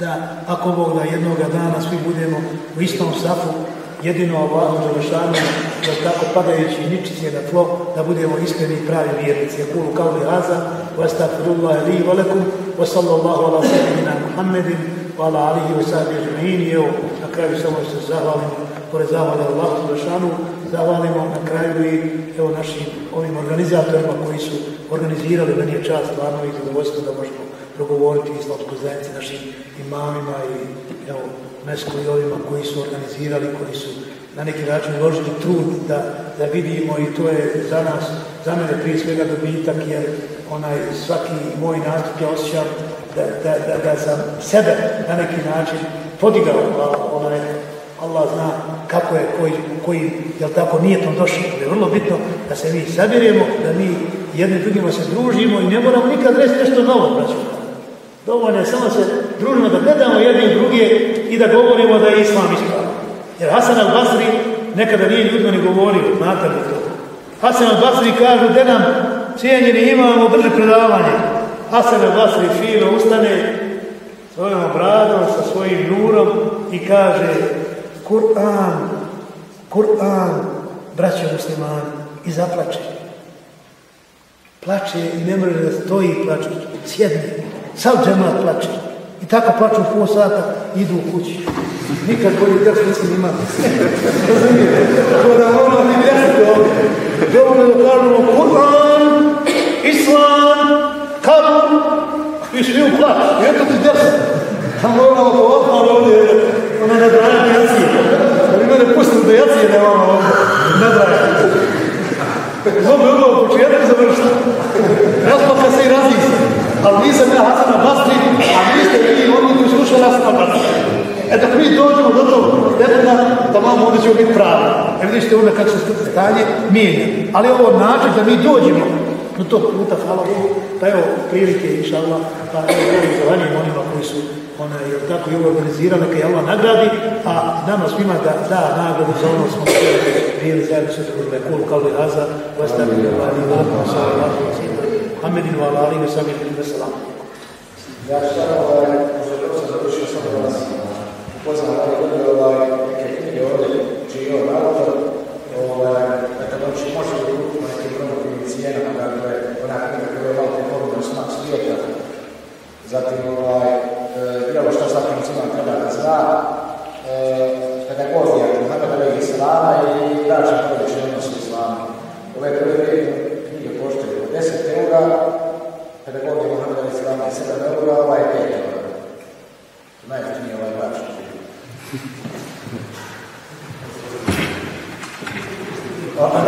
da ako Bog da jednoga dana svi budemo u istom safu, jedino Allahu Đelešanu, da tako padajući ničice na tlo, da budemo iskreni i pravi vjernici. Kulu kao li haza, wa astagfirullah li wa lakum, wa sallallahu ala sayyidina Muhammedin, Hvala alihi wa sahbihi ajma'in i evo na kraju samo se zahvalimo, pored zahvale Allahu Đelešanu, zahvalimo na kraju i evo našim ovim organizatorima koji su organizirali da nije čast stvarno i zadovoljstvo da možemo progovoriti islamskoj zajednici našim imamima i evo mesko i ovima koji su organizirali, koji su na neki način uložili trud da, da vidimo i to je za nas, za mene prije svega dobitak jer onaj svaki moj nastup ja osjećam da, da, da, da sam sebe na neki način podigao, onaj, Allah zna kako je, koji, koji jel tako, nije to došlo. Je vrlo bitno da se mi sabiremo, da mi jedni drugima se družimo i ne moramo nikad reći nešto novo, braću. Dovoljno je samo se družimo da gledamo jedni druge i da govorimo da je Islam ispravan. Jer Hasan al-Basri nekada nije ljudima ni govorio, znate li to? Hasan al-Basri kaže da nam cijenjeni imamo drži predavanje. Hasan al-Basri fino ustane svojom bradom, sa svojim nurom i kaže Kur'an, Kur'an, braće muslimani, i zaplače. Plače i ne može da stoji i plače. Sjedne, sav džemat plače. Tako plaču pol sata idu u kući. Nikad bolji drž nisam imao. Razumijete? To da ono mi vjerujete ovdje. Dovoljno da kažemo Kur'an, Islam, Kabul i svi u plać. I eto ti drž. A moramo po otpad ovdje, ono nadrajati jacije. Da bi mene pustili da jacije nemamo ovdje. Nadrajati. Mogu je ovo u početku završiti. Rasplaka se i razlisi. Ali nisam ja Hasan Basri, a niste vi oni koji slušaju Hasan Basri. E dok mi dođemo do tog stepena, da vam ovdje ćemo biti pravi. E vidite onda kako se stanje mijenja. Ali ovo način da mi dođemo do tog puta, hvala Bogu, pa evo prilike, inša Allah, pa evo ovim zahvaljujem onima koji su ona je tako i ovo organizirali, neka je Allah nagradi, a nama svima da da nagradu za ono smo bili zajedno sa drugim lekul, kao li haza, vastavi, vali, vali, sallallahu wa sallam, Muhammedin wa sallam. Ja samo, ovaj, to sam završio samo da vas upoznam ovaj ovaj, ovdje, čiji je ovaj, dakle, doći može li kupiti na nekim promotivnim cijenama, dakle, koja je malo zatim, ovaj, e, svaki musliman treba da zna, e, i način područja odnosu Islama. Ove prve dvije knjige koštaju 10 eura, pedagogija Muhammedove Islama je 7 eura, ovaj je 5 eura. Najjeftiniji ovaj baš. A,